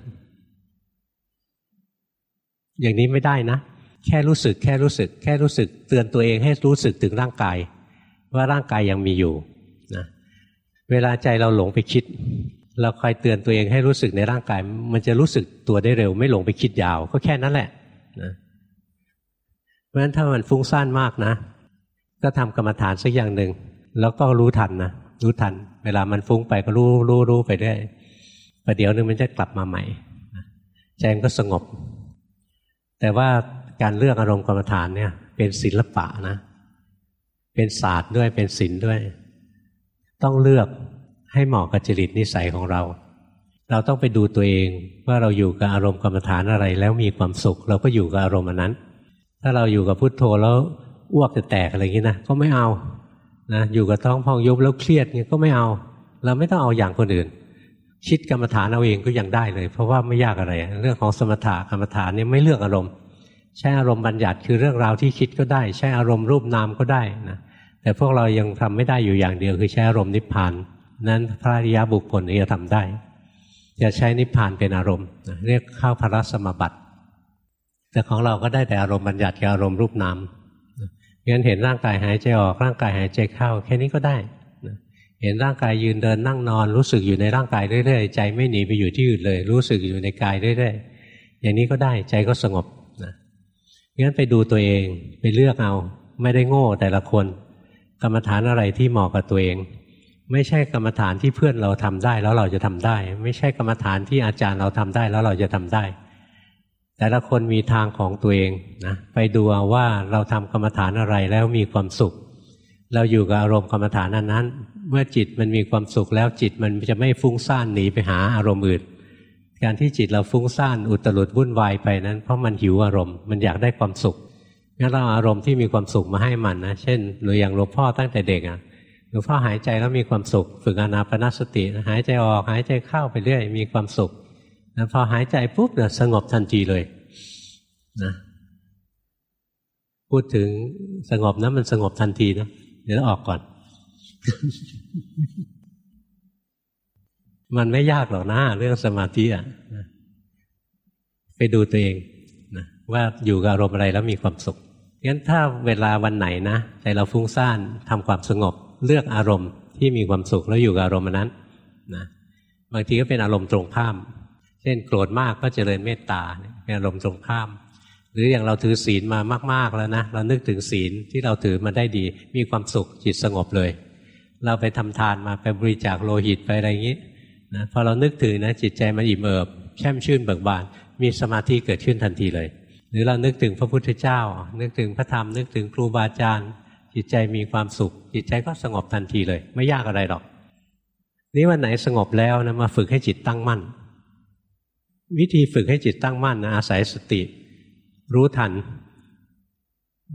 อย่างนี้ไม่ได้นะ แค่รู้สึก แค่รู้สึก แค่รู้สึก เตือนตัวเองให้รู้สึกถึงร่างกาย ว่าร่างกายยังมีอยู่ เวลาใจเราหลงไปคิด เราคอยเตือนตัวเองให้รู้สึกในร่างกาย มันจะรู้สึกตัวได้เร็ว ไม่หลงไปคิดยาว ก็แค่นั้นแหละนะเพราะฉะนั้นถ้ามันฟุ้งซ่านมากนะ ก็ทำกรรมฐานสักอย่างหนึ่งแล้วก็รู้ทันนะรู้ทัน เวลามันฟุ้งไปก็รู้รู้รู้ไปเรื่อยประเดี๋ยวนึงมันจะกลับมาใหม่ใจมันก็สงบ แต่ว่าการเลือกอารมณ์กรรมฐานเนี่ย เป็นศิลปะนะ เป็นศาสตร์ด้วยเป็นศิลป์ด้วย ต้องเลือกให้เหมาะกับจริตนิสัยของเรา เราต้องไปดูตัวเองว่าเราอยู่กับอารมณ์กรรมฐานอะไรแล้วมีความสุข เราก็อยู่กับอารมณ์อนนั้น ถ้าเราอยู่กับพุทโธแล้วอ้วกจะแตกอะไรอย่างนี้นะก็ไม่เอานะอยู่กับท้องพองยุบแล้วเครียดเงี้ยก็ไม่เอา เราไม่ต้องเอาอย่างคนอื่น คิดกรรมฐานเอาเองก็ยังได้เลย เพราะว่าไม่ยากอะไร เรื่องของสมถะกรรมฐานเนี่ยไม่เลือกอารมณ์ ใช้อารมณ์บัญญัติคือเรื่องราวที่คิดก็ได้ ใช้อารมณ์รูปนามก็ได้นะ แต่พวกเรายังทำไม่ได้อยู่อย่างเดียวคือใช้อารมณ์นิพพาน นั้นพระอริยบุคคลจะทำได้ จะใช้นิพพานเป็นอารมณ์ เรียกเข้าพระสมบัติ แต่ของเราก็ได้แต่อารมณ์บัญญัติกับอารมณ์รูปนามงั้นเห็นร่างกายหายใจออกร่างกายหายใจเข้า แค่นี้ก็ได้เห็นร่างกายยืนเดินนั่งนอน รู้สึกอยู่ในร่างกายเรื่อยๆใจไม่หนีไปอยู่ที่อื่นเลย รู้สึกอยู่ในกายเรื่อยๆอย่างนี้ก็ได้ใจก็สงบนะงั้นไปดูตัวเองไปเลือกเอา ไม่ได้โง่แต่ละคน กรรมฐานอะไรที่เหมาะกับตัวเอง ไม่ใช่กรรมฐานที่เพื่อนเราทำได้แล้วเราจะทำได้ ไม่ใช่กรรมฐานที่อาจารย์เราทำได้แล้วเราจะทำได้ แต่ละคนมีทางของตัวเองนะไปดูว่าเราทำกรรมฐานอะไรแล้วมีความสุข เราอยู่กับอารมณ์กรรมฐานนั้น เมื่อจิตมันมีความสุขแล้วจิตมันจะไม่ฟุ้งซ่านหนีไปหาอารมณ์อื่นการที่จิตเราฟุ้งซ่านอุตรุดวุ่นวายไปนั้น เพราะมันหิวอารมณ์มันอยากได้ความสุข งั้นเราอารมณ์ที่มีความสุขมาให้มันนะ เช่นหรืออย่างหลวงพ่อตั้งแต่เด็กอะหลวงพ่อหายใจแล้วมีความสุข ฝึกอนาปนสติ หายใจออกหายใจเข้าไปเรื่อย มีความสุขแล้วพอหายใจปุ๊บเนี่ยสงบทันทีเลยนะพูดถึงสงบนะมันสงบทันทีนะเดี๋ยวออกก่อน มันไม่ยากหรอกนะเรื่องสมาธิอะไปดูตัวเองนะว่าอยู่กับอารมณ์อะไรแล้วมีความสุข งั้นถ้าเวลาวันไหนนะใจเราฟุ้งซ่านทำความสงบ เลือกอารมณ์ที่มีความสุขแล้วอยู่กับอารมณ์นั้นนะบางทีก็เป็นอารมณ์ตรงข้าม เช่นโกรธมากก็เจริญเมตตาเป็นอารมณ์ตรงข้าม หรืออย่างเราถือศีลมามาก ๆแล้วนะเรานึกถึงศีลที่เราถือมาได้ดี มีความสุขจิตสงบเลย เราไปทำทานมาไปบริจาคโลหิตไปอะไรอย่างนี้นะพอเรานึกถึงนะจิตใจมันอิ่มเอิบแช่มชื่นเบิกบาน มีสมาธิเกิดขึ้นทันทีเลย รือเรานึกถึงพระพุทธเจ้า นึกถึงพระธรรม นึกถึงครูบาอาจารย์ จิตใจมีความสุข จิตใจก็สงบทันทีเลย ไม่ยากอะไรหรอก นี้วันไหนสงบแล้วนะมาฝึกให้จิตตั้งมั่น วิธีฝึกให้จิตตั้งมั่นนะอาศัยสติ รู้ทัน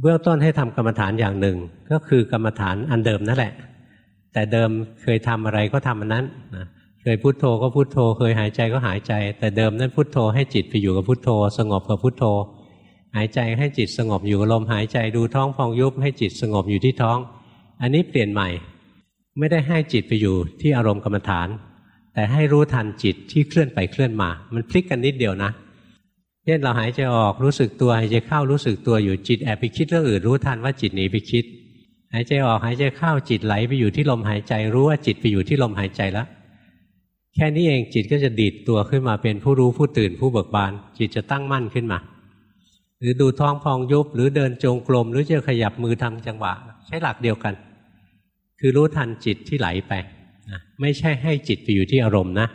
เบื้องต้นให้ทำกรรมฐานอย่างหนึ่ง ก็คือกรรมฐานอันเดิมนั่นแหละ แต่เดิมเคยทำอะไรก็ทำอันนั้นนะเคยพุโทโธก็พุโทโธ เคยหายใจก็หายใจ แต่เดิมนั้นพุโทโธให้จิตไปอยู่กับพุโทโธ สงบกับพุโทโธ หายใจให้จิตสงบอยู่กับลมหายใจดูท้องพองยุบให้จิตสงบอยู่ที่ท้อง อันนี้เปลี่ยนใหม่ ไม่ได้ให้จิตไปอยู่ที่อารมณ์กรรมฐาน แต่ให้รู้ทันจิตที่เคลื่อนไปเคลื่อนมา มันพลิกกันนิดเดียวนะเช่นเราหายใจออกรู้สึกตัวหายใจเข้ารู้สึกตัวอยู่จิตแอบไปคิดเรื่องอื่นรู้ทันว่าจิตหนีไปคิด หายใจออกหายใจเข้าจิตไหลไปอยู่ที่ลมหายใจ รู้ว่าจิตไปอยู่ที่ลมหายใจแล้วแค่นี้เองจิตก็จะดีดตัวขึ้นมาเป็นผู้รู้ผู้ตื่นผู้เบิกบาน จิตจะตั้งมั่นขึ้นมา หรือดูท้องพองยุบ หรือเดินจงกรมหรือจะขยับมือทำจังหวะ ใช้หลักเดียวกัน คือรู้ทันจิตที่ไหลไปไม่ใช่ให้จิตไปอยู่ที่อารมณ์นะ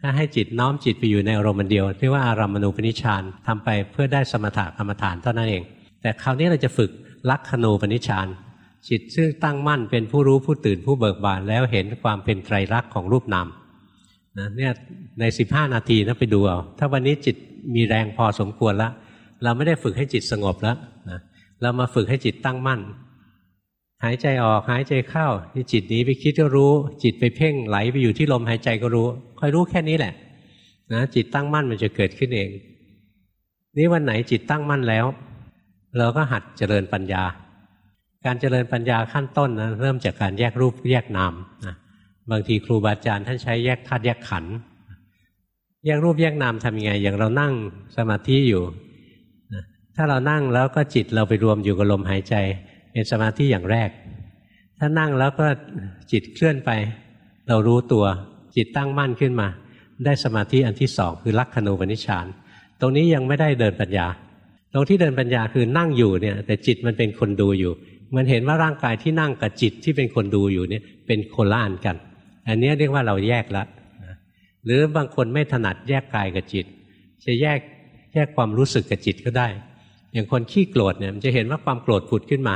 ถ้าให้จิตน้อมจิตไปอยู่ในอารมณ์เดียวเรียกว่าอารามณูปนิชานทำไปเพื่อได้สมถะกรรมฐานเท่านั้นเอง แต่คราวนี้เราจะฝึกลักขณูปนิชานจิตซึ่งตั้งมั่นเป็นผู้รู้ผู้ตื่นผู้เบิกบานแล้วเห็นความเป็นไตรลักษณ์ของรูปนามนะเนี่ยในสิบห้านาทีนะไปดูเอาถ้าวันนี้จิตมีแรงพอสมควรแล้ว เราไม่ได้ฝึกให้จิตสงบแล้วนะเรามาฝึกให้จิตตั้งมั่น หายใจออกหายใจเข้าที่จิตนี้ไปคิดก็รู้ จิตไปเพ่งไหลไปอยู่ที่ลมหายใจก็รู้คอยรู้แค่นี้แหละนะจิตตั้งมั่นมันจะเกิดขึ้นเอง นี่วันไหนจิตตั้งมั่นแล้ว เราก็หัดเจริญปัญญา การเจริญปัญญาขั้นต้นนะเริ่มจากการแยกรูปแยกนามนะบางทีครูบาอาจารย์ท่านใช้แยกธาตุแยกขันธ์แยกรูปแยกนามทำยังไง อย่างเรานั่งสมาธิอยู่ ถ้าเรานั่งแล้วก็จิตเราไปรวมอยู่กับลมหายใจ เป็นสมาธิอย่างแรก ถ้านั่งแล้วก็จิตเคลื่อนไป เรารู้ตัวจิตตั้งมั่นขึ้นมา ได้สมาธิอันที่สองคือลักขณูปนิชานตรงนี้ยังไม่ได้เดินปัญญา ตรงที่เดินปัญญาคือนั่งอยู่เนี่ยแต่จิตมันเป็นคนดูอยู่ มันเห็นว่าร่างกายที่นั่งกับจิตที่เป็นคนดูอยู่เนี่ยเป็นคนละอันกัน อันนี้เรียกว่าเราแยกละหรือบางคนไม่ถนัดแยกกายกับจิต จะแยกแยกความรู้สึกกับจิตก็ได้ อย่างคนขี้โกรธเนี่ยมันจะเห็นว่าความโกรธผุดขึ้นมา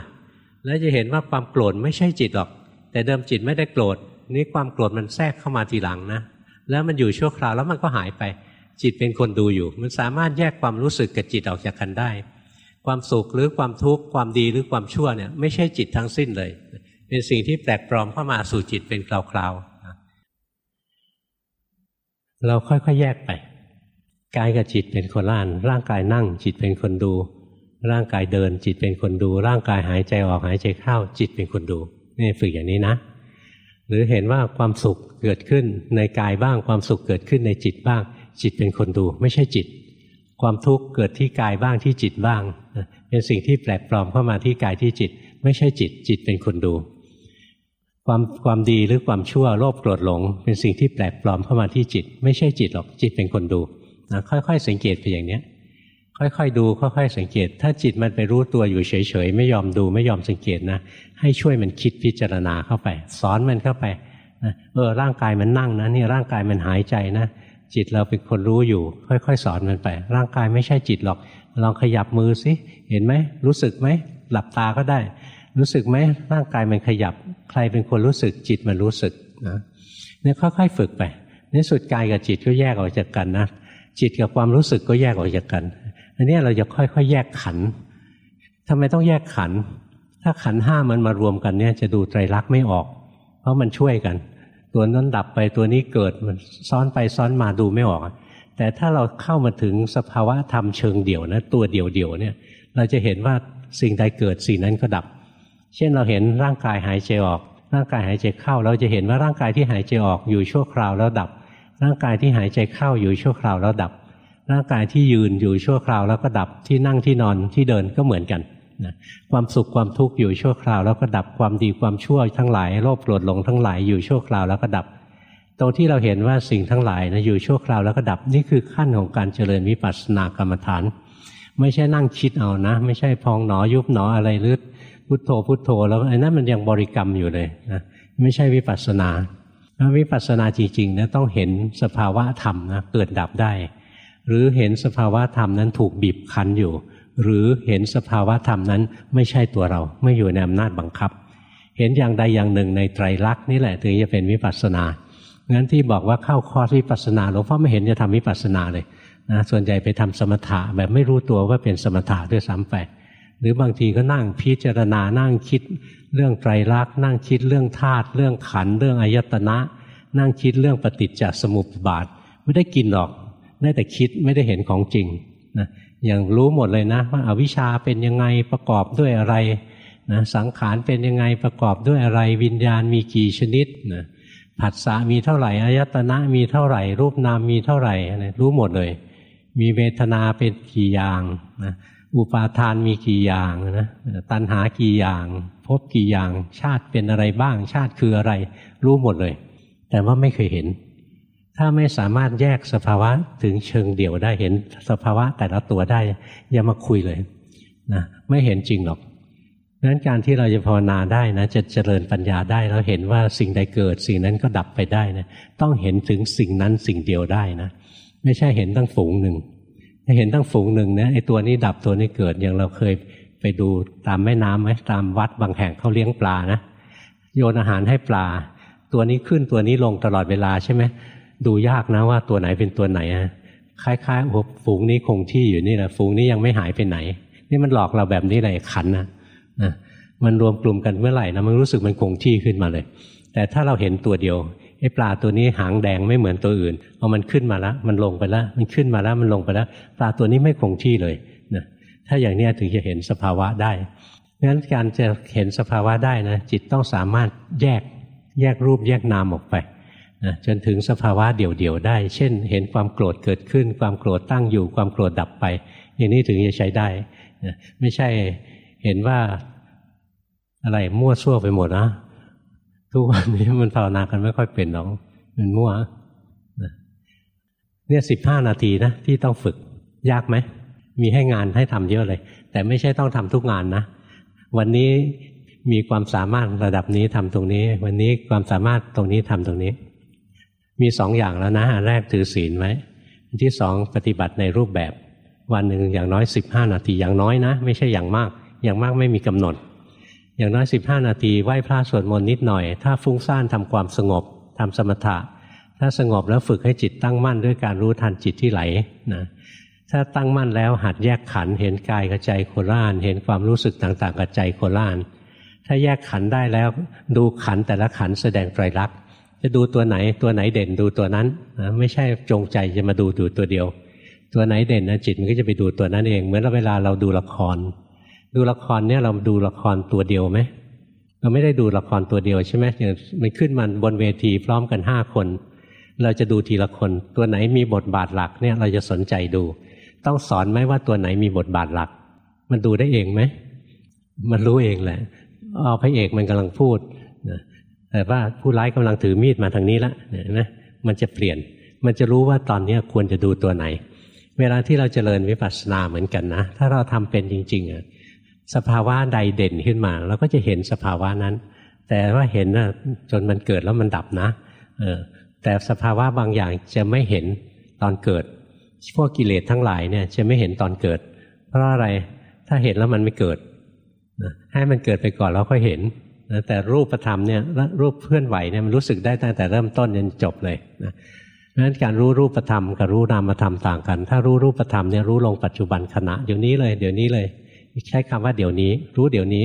แล้วจะเห็นว่าความโกรธไม่ใช่จิตหรอก แต่เดิมจิตไม่ได้โกรธนี่ความโกรธมันแทรกเข้ามาทีหลังนะแล้วมันอยู่ชั่วคราวแล้วมันก็หายไป จิตเป็นคนดูอยู่ มันสามารถแยกความรู้สึกกับจิตออกจากกันได้ ความสุขหรือความทุกข์ความดีหรือความชั่วเนี่ยไม่ใช่จิตทั้งสิ้นเลย เป็นสิ่งที่แปลกปลอมเข้ามาสู่จิตเป็นคราวๆเราค่อยๆแยกไปกายกับจิตเป็นคนละอันร่างกายนั่งจิตเป็นคนดู ร่างกายเดินจิตเป็นคนดู ร่างกายหายใจออกหายใจเข้าจิตเป็นคนดูนี่ฝึกอย่างนี้นะ หรือเห็นว่าความสุขเกิดขึ้นในกายบ้างความสุขเกิดขึ้นในจิตบ้าง จิตเป็นคนดู ไม่ใช่จิต ความทุกข์เกิดที่กายบ้างที่จิตบ้างเป็นสิ่งที่แปลกปลอมเข้ามาที่กายที่จิต ไม่ใช่จิต จิตเป็นคนดู ความความดีหรือความชั่วโลภโกรธหลง เป็นสิ่งที่แปลกปลอมเข้ามาที่จิต ไม่ใช่จิตหรอกจิตเป็นคนดูนะค่อยๆ สังเกตไปอย่างเนี้ย ค่อยๆดูค่อยๆสังเกต ถ้าจิตมันไปรู้ตัวอยู่เฉยๆไม่ยอมดูไม่ยอมสังเกตนะ ให้ช่วยมันคิดพิจารณาเข้าไป สอนมันเข้าไปนะเออร่างกายมันนั่งนะนี่ร่างกายมันหายใจนะ จิตเราเป็นคนรู้อยู่ ค่อยๆ สอนมันไป ร่างกายไม่ใช่จิตหรอก ลองขยับมือสิเห็นไหมรู้สึกไหมหลับตาก็ได้ รู้สึกไหมร่างกายมันขยับ ใครเป็นคนรู้สึกจิตมันรู้สึกนะเนี่ยค่อยๆ ฝึกไปในสุดกายกับจิตก็แยกออกจากกันนะจิตกับความรู้สึกก็แยกออกจากกัน อันนี้เราจะค่อยๆ แยกขันทำไมต้องแยกขัน ถ้าขันห้ามันมารวมกันเนี่ยจะดูไตรลักษณ์ไม่ออก เพราะมันช่วยกัน ตัวนั้นดับไปตัวนี้เกิดมันซ้อนไปซ้อนมาดูไม่ออก แต่ถ้าเราเข้ามาถึงสภาวะธรรมเชิงเดี่ยวนะตัวเดี่ยวๆเนี่ย เราจะเห็นว่าสิ่งใดเกิดสิ่งนั้นก็ดับ เช่นเราเห็นร่างกายหายใจออก ร่างกายหายใจเข้า เราจะเห็นว่าร่างกายที่หายใจออกอยู่ชั่วคราวแล้วดับ ร่างกายที่หายใจเข้าอยู่ชั่วคราวแล้วดับ ร่างกายที่ยืนอยู่ชั่วคราวแล้วก็ดับที่นั่งที่นอนที่เดินก็เหมือนกันนะความสุขความทุกข์อยู่ชั่วคราวแล้วก็ดับความดีความชั่วทั้งหลายโลภโกรธหลงทั้งหลายอยู่ชั่วคราวแล้วก็ดับ ตรงที่เราเห็นว่าสิ่งทั้งหลายนะอยู่ชั่วคราวแล้วก็ดับนี่คือขั้นของการเจริญวิปัสสนากรรมฐาน ไม่ใช่นั่งคิดเอานะ ไม่ใช่พองหนอยุบหนออะไรลืดพุทโธพุทโธ แล้วไอ้นั้นมันยังบริกรรมอยู่เลยนะไม่ใช่วิปัสสนาวิปัสสนาจริงๆนะต้องเห็นสภาวะธรรมนะเกิดดับได้ หรือเห็นสภาวะธรรมนั้นถูกบีบคั้นอยู่ หรือเห็นสภาวะธรรมนั้นไม่ใช่ตัวเรา ไม่อยู่ในอำนาจบังคับ เห็นอย่างใดอย่างหนึ่งในไตรลักษณ์นี่แหละถึงจะเป็นวิปัสสนางั้นที่บอกว่าเข้าคอร์สวิปัสสนาหลวงพ่อไม่เห็นจะทำวิปัสสนาเลยนะส่วนใหญ่ไปทำสมถะแบบไม่รู้ตัวว่าเป็นสมถะด้วยซ้ำไปหรือบางทีก็นั่งพิจารณานั่งคิด เรื่องไตรลักษณ์นั่งคิดเรื่องธาตุเรื่องขันเรื่องอายตนะ นั่งคิดเรื่องปฏิจจสมุปบาท ไม่ได้กินหรอก ได้แต่คิดไม่ได้เห็นของจริงนะอย่างรู้หมดเลยนะว่าอาวิชชาเป็นยังไงประกอบด้วยอะไรนะสังขารเป็นยังไงประกอบด้วยอะไรวิญญาณมีกี่ชนิดนะผัสสะมีเท่าไหร่อายตนะมีเท่าไหร่ รูปนามมีเท่าไหร่นะรู้หมดเลย มีเวทนาเป็นกี่อย่างนะอุปาทานมีกี่อย่างนะตัณหากี่อย่างพบกี่อย่างชาติเป็นอะไรบ้าง ชาติคืออะไร รู้หมดเลย แต่ว่าไม่เคยเห็น ถ้าไม่สามารถแยกสภาวะถึงเชิงเดี่ยวได้เห็นสภาวะแต่ละตัวได้ อย่ามาคุยเลยนะไม่เห็นจริงหรอกนั้นการที่เราจะภาวนาได้นะจะเจริญปัญญาได้เราเห็นว่าสิ่งใดเกิด สิ่งนั้นก็ดับไปได้นะต้องเห็นถึงสิ่งนั้นสิ่งเดียวได้นะ ไม่ใช่เห็นตั้งฝูงหนึ่งเห็นตั้งฝูงหนึ่งนะไอ้ตัวนี้ดับตัวนี้เกิดอย่างเราเคยไปดูตามแม่น้ำไหมตามวัดบางแห่งเขาเลี้ยงปลานะโยนอาหารให้ปลา ตัวนี้ขึ้นตัวนี้ลงตลอดเวลาใช่ไหม ดูยากนะว่าตัวไหนเป็นตัวไหนอะคล้ายๆโอ้ฝูงนี้คงที่อยู่นี่แหละฝูงนี้ยังไม่หายไปไหน นี่มันหลอกเราแบบนี้เลยขันนะนะมันรวมกลุ่มกันเมื่อไหร่นะมันรู้สึกมันคงที่ขึ้นมาเลย แต่ถ้าเราเห็นตัวเดียวไอ้ปลาตัวนี้หางแดงไม่เหมือนตัวอื่นพอามันขึ้นมาแล้วมันลงไปแล้วมันขึ้นมาแล้วมันลงไปแล้วปลาตัวนี้ไม่คงที่เลยนะถ้าอย่างนี้ถึงจะเห็นสภาวะได้งั้นการจะเห็นสภาวะได้นะจิตต้องสามารถแยกแยกรูปแยกนามออกไป นะจนถึงสภาวะเดี่ยวๆได้ เช่น เห็นความโกรธเกิดขึ้น ความโกรธตั้งอยู่ ความโกรธดับไป อย่างนี้ถึงจะใช้ได้นะไม่ใช่เห็นว่าอะไรมั่วซั่วไปหมดนะทุกวันนี้มันภาวนากันไม่ค่อยเป็นหรอกมันมั่วเนี่ยสิบห้านาทีนะที่ต้องฝึกยากไหม มีให้งานให้ทำเยอะเลย แต่ไม่ใช่ต้องทำทุกงานนะ วันนี้มีความสามารถระดับนี้ทำตรงนี้ วันนี้ความสามารถตรงนี้ทำตรงนี้ มีสองอย่างแล้วนะอันแรกถือศีลไหมอันที่สองปฏิบัติในรูปแบบ วันหนึ่งอย่างน้อยสิบห้านาทีอย่างน้อยนะ ไม่ใช่อย่างมาก อย่างมากไม่มีกำหนด อย่างน้อยสิบห้านาทีไหว้พระสวดมนต์นิดหน่อย ถ้าฟุ้งซ่านทำความสงบทำสมถะ ถ้าสงบแล้วฝึกให้จิตตั้งมั่นด้วยการรู้ทันจิตที่ไหลนะถ้าตั้งมั่นแล้วหัดแยกขันเห็นกายกับใจโคล่านเห็นความรู้สึกต่างๆกับใจโคล่านถ้าแยกขันได้แล้วดูขันแต่ละขันแสดงไตรลักษณ์ จะดูตัวไหนตัวไหนเด่นดูตัวนั้นนะไม่ใช่จงใจจะมาดูดูตัวเดียว ตัวไหนเด่นนะจิตมันก็จะไปดูตัวนั้นเอง เหมือนเราเวลาเราดูละคร ดูละครเนี่ยเราดูละครตัวเดียวไหมเราไม่ได้ดูละครตัวเดียวใช่ไหมอย่างมันขึ้นมาบนเวทีพร้อมกันห้าคน เราจะดูทีละคน ตัวไหนมีบทบาทหลักเนี่ยเราจะสนใจดู ต้องสอนไหมว่าตัวไหนมีบทบาทหลัก มันดูได้เองไหมมันรู้เองแหละอ๋อพระเอกมันกำลังพูด แต่ว่าผู้ร้ายกำลังถือมีดมาทางนี้ละนะมันจะเปลี่ยน มันจะรู้ว่าตอนนี้ควรจะดูตัวไหน เวลาที่เราจเจริญวิปัสสนาเหมือนกันนะ ถ้าเราทำเป็นจริงๆอะสภาวะใดเด่นขึ้นมาเราก็จะเห็นสภาวะนั้น แต่ว่าเห็นนะจนมันเกิดแล้วมันดับนะเออแต่สภาวะบางอย่างจะไม่เห็นตอนเกิด พวกกิเลสทั้งหลายเนี่ยจะไม่เห็นตอนเกิด เพราะอะไรถ้าเห็นแล้วมันไม่เกิดให้มันเกิดไปก่อนแล้วค่อยเห็น แต่รูปธรรมเนี่ยรูปเพื่อนไหวเนี่ยมันรู้สึกได้ตั้งแต่เริ่มต้นจนจบเลยนะเพราะฉะนั้นการรู้รูปธรรมกับรู้นามธรรมต่างกัน ถ้ารู้รูปธรรมเนี่ยรู้ลงปัจจุบันขณะเดี๋ยวนี้เลย เดี๋ยวนี้เลยใช้คำว่าเดี๋ยวนี้ รู้เดี๋ยวนี้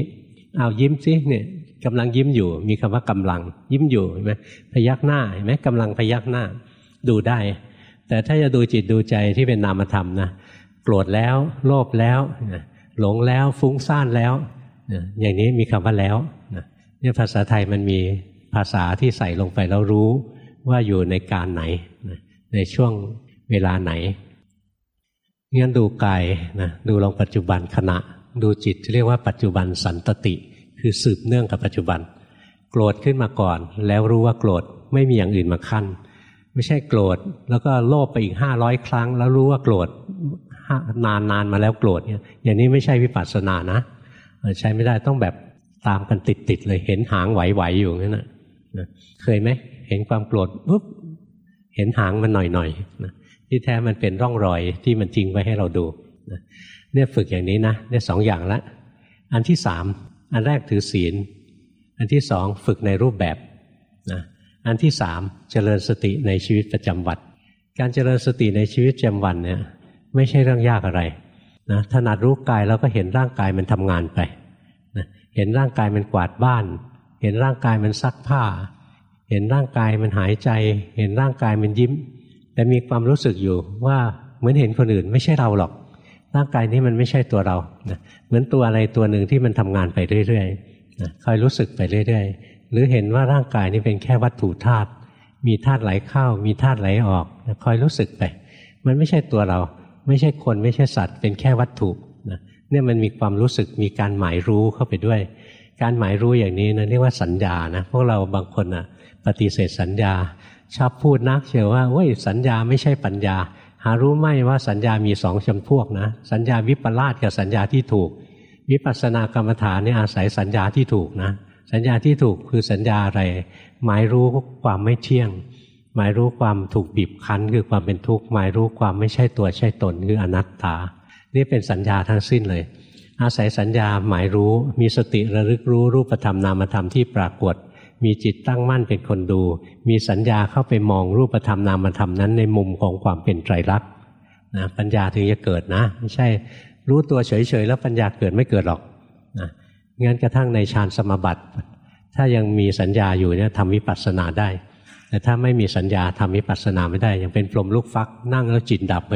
เอายิ้มสิเนี่ยกำลังยิ้มอยู่ มีคำว่ากำลัง ยิ้มอยู่เห็นไหมพยักหน้าเห็นไหมกำลังพยักหน้า ดูได้ แต่ถ้าจะดูจิตดูใจที่เป็นนามธรรมนะโกรธแล้วโลภแล้วหลงแล้วฟุ้งซ่านแล้วอย่างนี้มีคำว่าแล้ว เนี่ยภาษาไทยมันมีภาษาที่ใส่ลงไปแล้วรู้ว่าอยู่ในการไหน ในช่วงเวลาไหนงั้นดูกายนะดูลงปัจจุบันขณะ ดูจิตเรียกว่าปัจจุบันสันตติ คือสืบเนื่องกับปัจจุบัน โกรธขึ้นมาก่อน แล้วรู้ว่าโกรธไม่มีอย่างอื่นมาขั้น ไม่ใช่โกรธ แล้วก็โลภไปอีกห้าร้อยครั้ง แล้วรู้ว่าโกรธนานนานมาแล้วโกรธเนี่ยอย่างนี้ไม่ใช่วิปัสสนานะใช้ไม่ได้ต้องแบบ ตามกันติดๆเลย เห็นหางไหวๆอยู่นั่นนะเคยไหมเห็นความโกรธปุ๊บเห็นหางมันหน่อยๆนะที่แท้มันเป็นร่องรอยที่มันจริงไว้ให้เราดูนะเนี่ยฝึกอย่างนี้นะเนี่ยสองอย่างละ อันที่สามอันแรกถือศีล อันที่สองฝึกในรูปแบบนะอันที่สามเจริญสติในชีวิตประจำวันการเจริญสติในชีวิตประจำวันเนี่ยไม่ใช่เรื่องยากอะไรนะถนัดรู้กายแล้วก็เห็นร่างกายมันทำงานไป เห็นร่างกายมันกวาดบ้าน เห็นร่างกายมันซักผ้า เห็นร่างกายมันหายใจ เห็นร่างกายมันยิ้ม แต่มีความรู้สึกอยู่ว่าเหมือนเห็นคนอื่นไม่ใช่เราหรอก ร่างกายนี้มันไม่ใช่ตัวเรานะเหมือนตัวอะไรตัวหนึ่งที่มันทำงานไปเรื่อยๆนะคอยรู้สึกไปเรื่อย ๆ หรือเห็นว่าร่างกายนี้เป็นแค่วัตถุธาตุมีธาตุไหลเข้า มีธาตุไหลออกนะคอยรู้สึกไป มันไม่ใช่ตัวเรา ไม่ใช่คนไม่ใช่สัตว์ เป็นแค่วัตถุ เนี่ยมันมีความรู้สึกมีการหมายรู้เข้าไปด้วย การหมายรู้อย่างนี้นะเรียกว่าสัญญานะพวกเราบางคนอะปฏิเสธสัญญา ชอบพูดนักเชียวว่าเว้ยสัญญาไม่ใช่ปัญญา หารู้ไหมว่าสัญญามีสองจำพวกนะสัญญาวิปลาสกับสัญญาที่ถูก วิปัสสนากรรมฐานเนี่ยอาศัยสัญญาที่ถูกนะสัญญาที่ถูกคือสัญญาอะไร หมายรู้ความไม่เที่ยง หมายรู้ความถูกบีบคั้นคือความเป็นทุกข์หมายรู้ความไม่ใช่ตัวใช่ตนคืออนัตตา นี่เป็นสัญญาทั้งสิ้นเลย อาศัยสัญญาหมายรู้ มีสติระลึกรู้รูปธรรมนามธรรมที่ปรากฏ มีจิตตั้งมั่นเป็นคนดู มีสัญญาเข้าไปมองรูปธรรมนามธรรมนั้นในมุมของความเป็นไตรลักษณ์นะปัญญาถึงจะเกิดนะ ไม่ใช่รู้ตัวเฉยๆแล้วปัญญาเกิดไม่เกิดหรอกนะงั้นกระทั่งในฌานสมบัติ ถ้ายังมีสัญญาอยู่เนี่ยทำวิปัสสนาได้ แต่ถ้าไม่มีสัญญาทำวิปัสสนาไม่ได้ ยังเป็นพรมลูกฟักนั่งแล้วจิตดับไป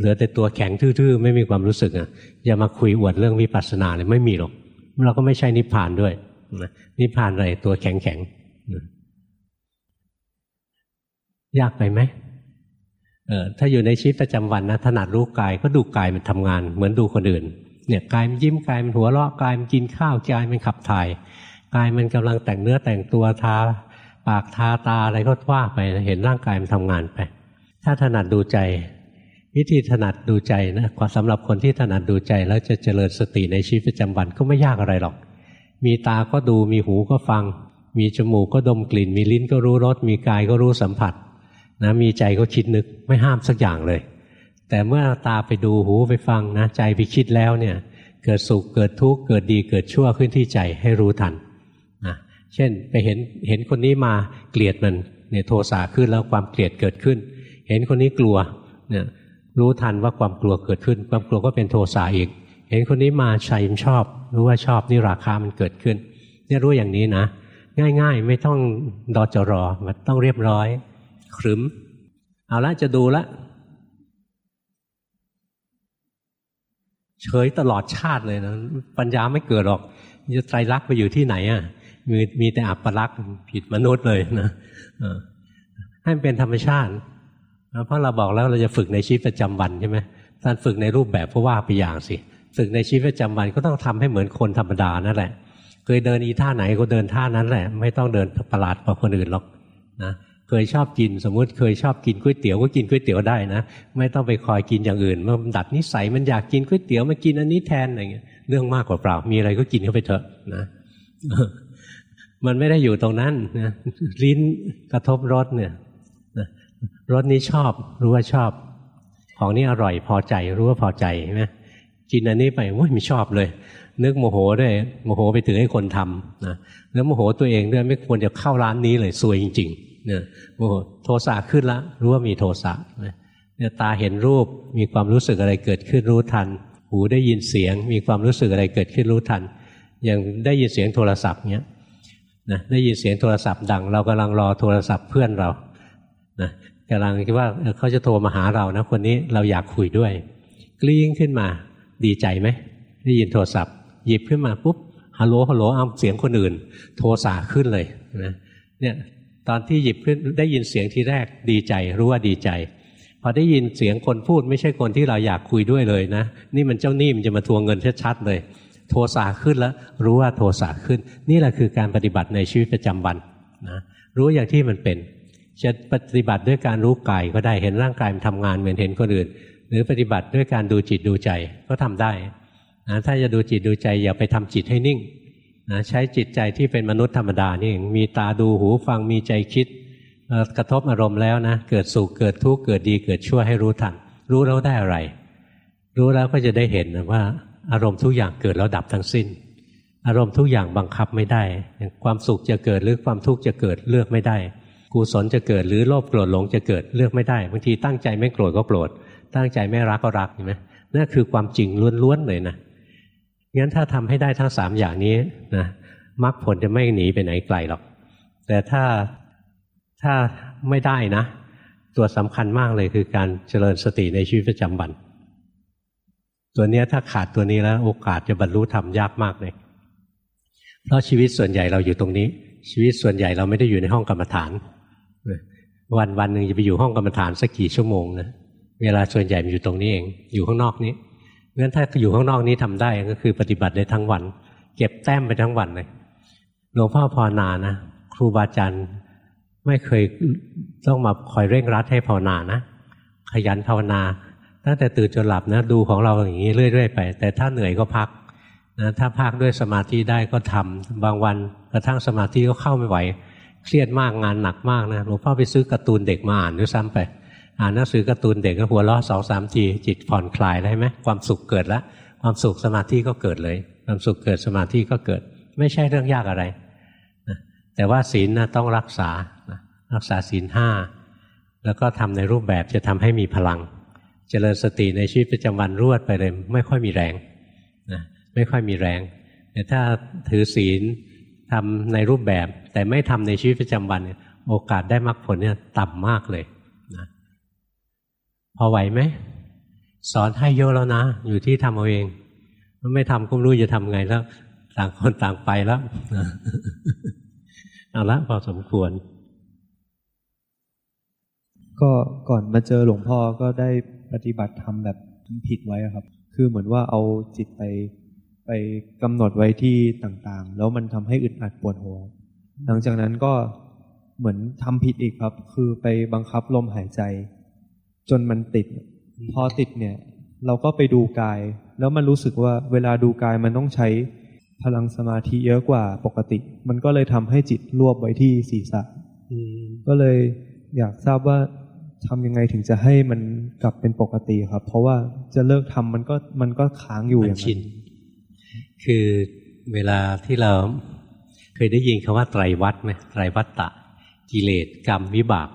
เหลือแต่ตัวแข็งทื่อๆ ไม่มีความรู้สึกอะอย่ามาคุยอวดเรื่องวิปัสสนาเลยไม่มีหรอกเราก็ไม่ใช่นิพพานด้วยนิพพานอะไรตัวแข็งๆยากไปไหมเออถ้าอยู่ในชีวิตประจำวันนะถนัดรู้กายก็ดูกายมันทำงาน เหมือนดูคนอื่น เนี่ยกายมันยิ้มกายมันหัวเราะกายมันกินข้าวกายมันขับถ่ายกายมันกำลังแต่งเนื้อแต่งตัวทาปากทาตาอะไรก็ว่าไปเห็นร่างกายมันทำงานไป ถ้าถนัดดูใจ วิธีถนัดดูใจนะสำหรับคนที่ถนัดดูใจแล้วจะเจริญสติในชีวิตประจำวันก็ไม่ยากอะไรหรอก มีตาก็ดูมีหูก็ฟัง มีจมูกก็ดมกลิ่น มีลิ้นก็รู้รสมีกายก็รู้สัมผัสนะมีใจก็คิดนึกไม่ห้ามสักอย่างเลย แต่เมื่อตาไปดูหูไปฟังนะใจไปคิดแล้วเนี่ยเกิดสุขเกิดทุกข์เกิดดีเกิดชั่วขึ้นที่ใจให้รู้ทันนะเช่นไปเห็นเห็นคนนี้มาเกลียดมันเนี่ยโทสะขึ้นแล้วความเกลียดเกิดขึ้น เห็นคนนี้กลัวเนี่ย รู้ทันว่าความกลัวเกิดขึ้น ความกลัวก็เป็นโทสะอีก เห็นคนนี้มาชัยชอบ รู้ว่าชอบนี่ราคามันเกิดขึ้นเนี่ยรู้อย่างนี้นะ ง่าย ๆ ไม่ต้องดอจรอมันต้องเรียบร้อยขรึม เอาละจะดูละเฉยตลอดชาติเลยนะปัญญาไม่เกิดหรอกจะไตรลักษณ์ไปอยู่ที่ไหนอะมีมีแต่อัปลักษณ์ผิดมนุษย์เลยนะให้มันเป็นธรรมชาติ เพราะเราบอกแล้วเราจะฝึกในชีวิตประจำวันใช่ไหมท่านฝึกในรูปแบบก็ว่าไปอย่างสิ ฝึกในชีวิตประจำวันก็ต้องทำให้เหมือนคนธรรมดานั่นแหละ เคยเดินอีท่าไหนก็เดินท่านั้นแหละ ไม่ต้องเดินประหลาดกว่าคนอื่นหรอกนะเคยชอบกินสมมุติเคยชอบกินก๋วยเตี๋ยวก็กินก๋วยเตี๋ยวได้นะ ไม่ต้องไปคอยกินอย่างอื่นมันดัดนิสัยมันอยากกินก๋วยเตี๋ยวมากินอันนี้แทนอะไรเงี้ยเรื่องมากกว่าเปล่ามีอะไรก็กินเข้าไปเถอะนะมันไม่ได้อยู่ตรงนั้นนะลิ้นกระทบรสเนี่ย รสนี้ชอบรู้ว่าชอบ ของนี้อร่อยพอใจรู้ว่าพอใจใช่ไหมกินอันนี้ไปว่าไม่ชอบเลย นึกโมโหด้วยโมโหไปถึงให้คนทำนะแล้วโมโหตัวเองด้วยไม่ควรจะเข้าร้านนี้เลยซวยจริงๆเนี่ยโอ้โทสะขึ้นละ รู้ว่ามีโทสะเนี่ยตาเห็นรูปมีความรู้สึกอะไรเกิดขึ้นรู้ทัน หูได้ยินเสียง มีความรู้สึกอะไรเกิดขึ้นรู้ทัน อย่างได้ยินเสียงโทรศัพท์เนี้ยนะได้ยินเสียงโทรศัพท์ดัง เรากำลังรอโทรศัพท์เพื่อนเรานะ กำลังคิดว่าเขาจะโทรมาหาเรานะคนนี้เราอยากคุยด้วย กลิ้งขึ้นมาดีใจไหมได้ยินโทรศัพท์ หยิบขึ้นมาปุ๊บฮัลโหลฮัลโหลเอาเสียงคนอื่น โทรสาขึ้นเลยนะเนี่ยตอนที่หยิบขึ้นได้ยินเสียงทีแรกดีใจรู้ว่าดีใจ พอได้ยินเสียงคนพูดไม่ใช่คนที่เราอยากคุยด้วยเลยนะ นี่มันเจ้าหนี้มันจะมาทวงเงินชัดๆเลย โทสะขึ้นแล้ว รู้ว่าโทสะขึ้น นี่แหละคือการปฏิบัติในชีวิตประจำวันนะรู้อย่างที่มันเป็น จะปฏิบัติด้วยการรู้กายก็ได้เห็นร่างกายมันทำงานเหมือนเห็นคนอื่น หรือปฏิบัติด้วยการดูจิตดูใจก็ทำได้นะถ้าจะดูจิตดูใจอย่าไปทำจิตให้นิ่งนะใช้จิตใจที่เป็นมนุษย์ธรรมดานี่เองมีตาดูหูฟังมีใจคิดกระทบอารมณ์แล้วนะเกิดสุขเกิดทุกข์เกิดดีเกิดชั่วให้รู้ทันรู้แล้วได้อะไร รู้แล้วก็จะได้เห็นว่าอารมณ์ทุกอย่างเกิดแล้วดับทั้งสิ้น อารมณ์ทุกอย่างบังคับไม่ได้ ความสุขจะเกิดหรือความทุกข์จะเกิดเลือกไม่ได้ กุศลจะเกิดหรือโลภโกรธหลงจะเกิดเลือกไม่ได้บางทีตั้งใจไม่โกรธก็โกรธตั้งใจไม่รักก็รักเห็นไหมนั่นคือความจริงล้วนๆเลยนะงั้นถ้าทำให้ได้ทั้งสามอย่างนี้นะมรรคผลจะไม่หนีไปไหนไกลหรอก แต่ถ้าถ้าไม่ได้นะ ตัวสำคัญมากเลยคือการเจริญสติในชีวิตประจำวัน ตัวนี้ถ้าขาดตัวนี้แล้วโอกาสจะบรรลุธรรมยากมากเลย เพราะชีวิตส่วนใหญ่เราอยู่ตรงนี้ ชีวิตส่วนใหญ่เราไม่ได้อยู่ในห้องกรรมฐาน วันวันหนึ่งจะไปอยู่ห้องกรรมฐานสักกี่ชั่วโมงนะเวลาส่วนใหญ่มันอยู่ตรงนี้เอง อยู่ข้างนอกนี้งั้นถ้าอยู่ข้างนอกนี้ทำได้ก็คือปฏิบัติได้ทั้งวัน เก็บแต้มไปทั้งวันเลยหลวงพ่อภาวนานะครูบาอาจารย์ไม่เคยต้องมาคอยเร่งรัดให้ภาวนานะขยันภาวนาตั้งแต่ตื่นจนหลับนะดูของเราอย่างนี้เรื่อยๆไป แต่ถ้าเหนื่อยก็พักนะถ้าพักด้วยสมาธิได้ก็ทำบางวันกระทั่งสมาธิก็เข้าไม่ไหว เครียดมากงานหนักมากนะหลวงพ่อไปซื้อการ์ตูนเด็กมาอ่านด้วยซ้ำไป อ่านหนังสือการ์ตูนเด็กก็หัวเราะสองสามทีจิตผ่อนคลายได้ไหมความสุขเกิดแล้วความสุขสมาธิก็เกิดเลย ความสุขเกิดสมาธิก็เกิด ไม่ใช่เรื่องยากอะไรแต่ว่าศีลนะต้องรักษารักษาศีลห้าแล้วก็ทำในรูปแบบจะทำให้มีพลัง เจริญสติในชีวิตประจำวันรวดไปเลย ไม่ค่อยมีแรงนะไม่ค่อยมีแรงแต่ถ้าถือศีล ทำในรูปแบบ แต่ไม่ทำในชีวิตประจำวัน โอกาสได้มรรคผลเนี่ยต่ำมากเลยนะพอไหวไหม สอนให้เยอะแล้วนะ อยู่ที่ทำเอาเองมันไม่ทำก็ไม่รู้จะทำไงแล้ว ต่างคนต่างไปแล้วเอาละพอสมควร ก็ก่อนมาเจอหลวงพ่อก็ได้ปฏิบัติทำแบบผิดไว้ครับ คือเหมือนว่าเอาจิตไป ไปกำหนดไว้ที่ต่างๆ แล้วมันทำให้อึดอัดปวดหัว หลังจากนั้นก็เหมือนทำผิดอีกครับ คือไปบังคับลมหายใจ จนมันติด พอติดเนี่ย เราก็ไปดูกาย แล้วมันรู้สึกว่าเวลาดูกายมันต้องใช้พลังสมาธิเยอะกว่าปกติ มันก็เลยทำให้จิตรวบไว้ที่ศีรษะก็เลยอยากทราบว่าทำยังไงถึงจะให้มันกลับเป็นปกติครับ เพราะว่าจะเลิกทำมันก็มันก็ค้างอยู่อย่างนั้น คือเวลาที่เราเคยได้ยินคำว่าไตรวัฏไหมไตรวัฏตะ กิเลสกรรมวิบาก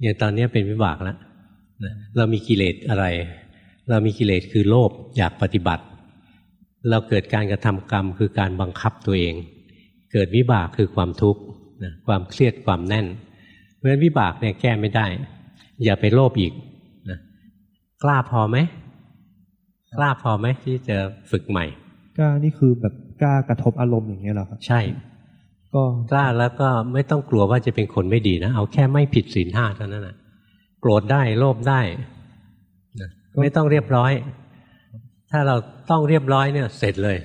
อย่างตอนนี้เป็นวิบากแล้วนะเรามีกิเลสอะไร เรามีกิเลสคือโลภอยากปฏิบัติ เราเกิดการกระทำกรรมคือการบังคับตัวเอง เกิดวิบากคือความทุกข์นะความเครียดความแน่น เพราะฉะนั้นวิบากเนี่ยแก้ไม่ได้ อย่าไปโลภอีกนะกล้าพอไหมกล้าพอไหมที่จะฝึกใหม่ ล้านี่คือแบบกล้ากระทบอารมณ์อย่างเงี้ยเหรอครับใช่ ก็กล้าแล้วก็ไม่ต้องกลัวว่าจะเป็นคนไม่ดีนะเอาแค่ไม่ผิดศีลห้าเท่านั้นนะโกรธได้โลภได้นะไม่ต้องเรียบร้อย ถ้าเราต้องเรียบร้อยเนี่ย เสร็จเลย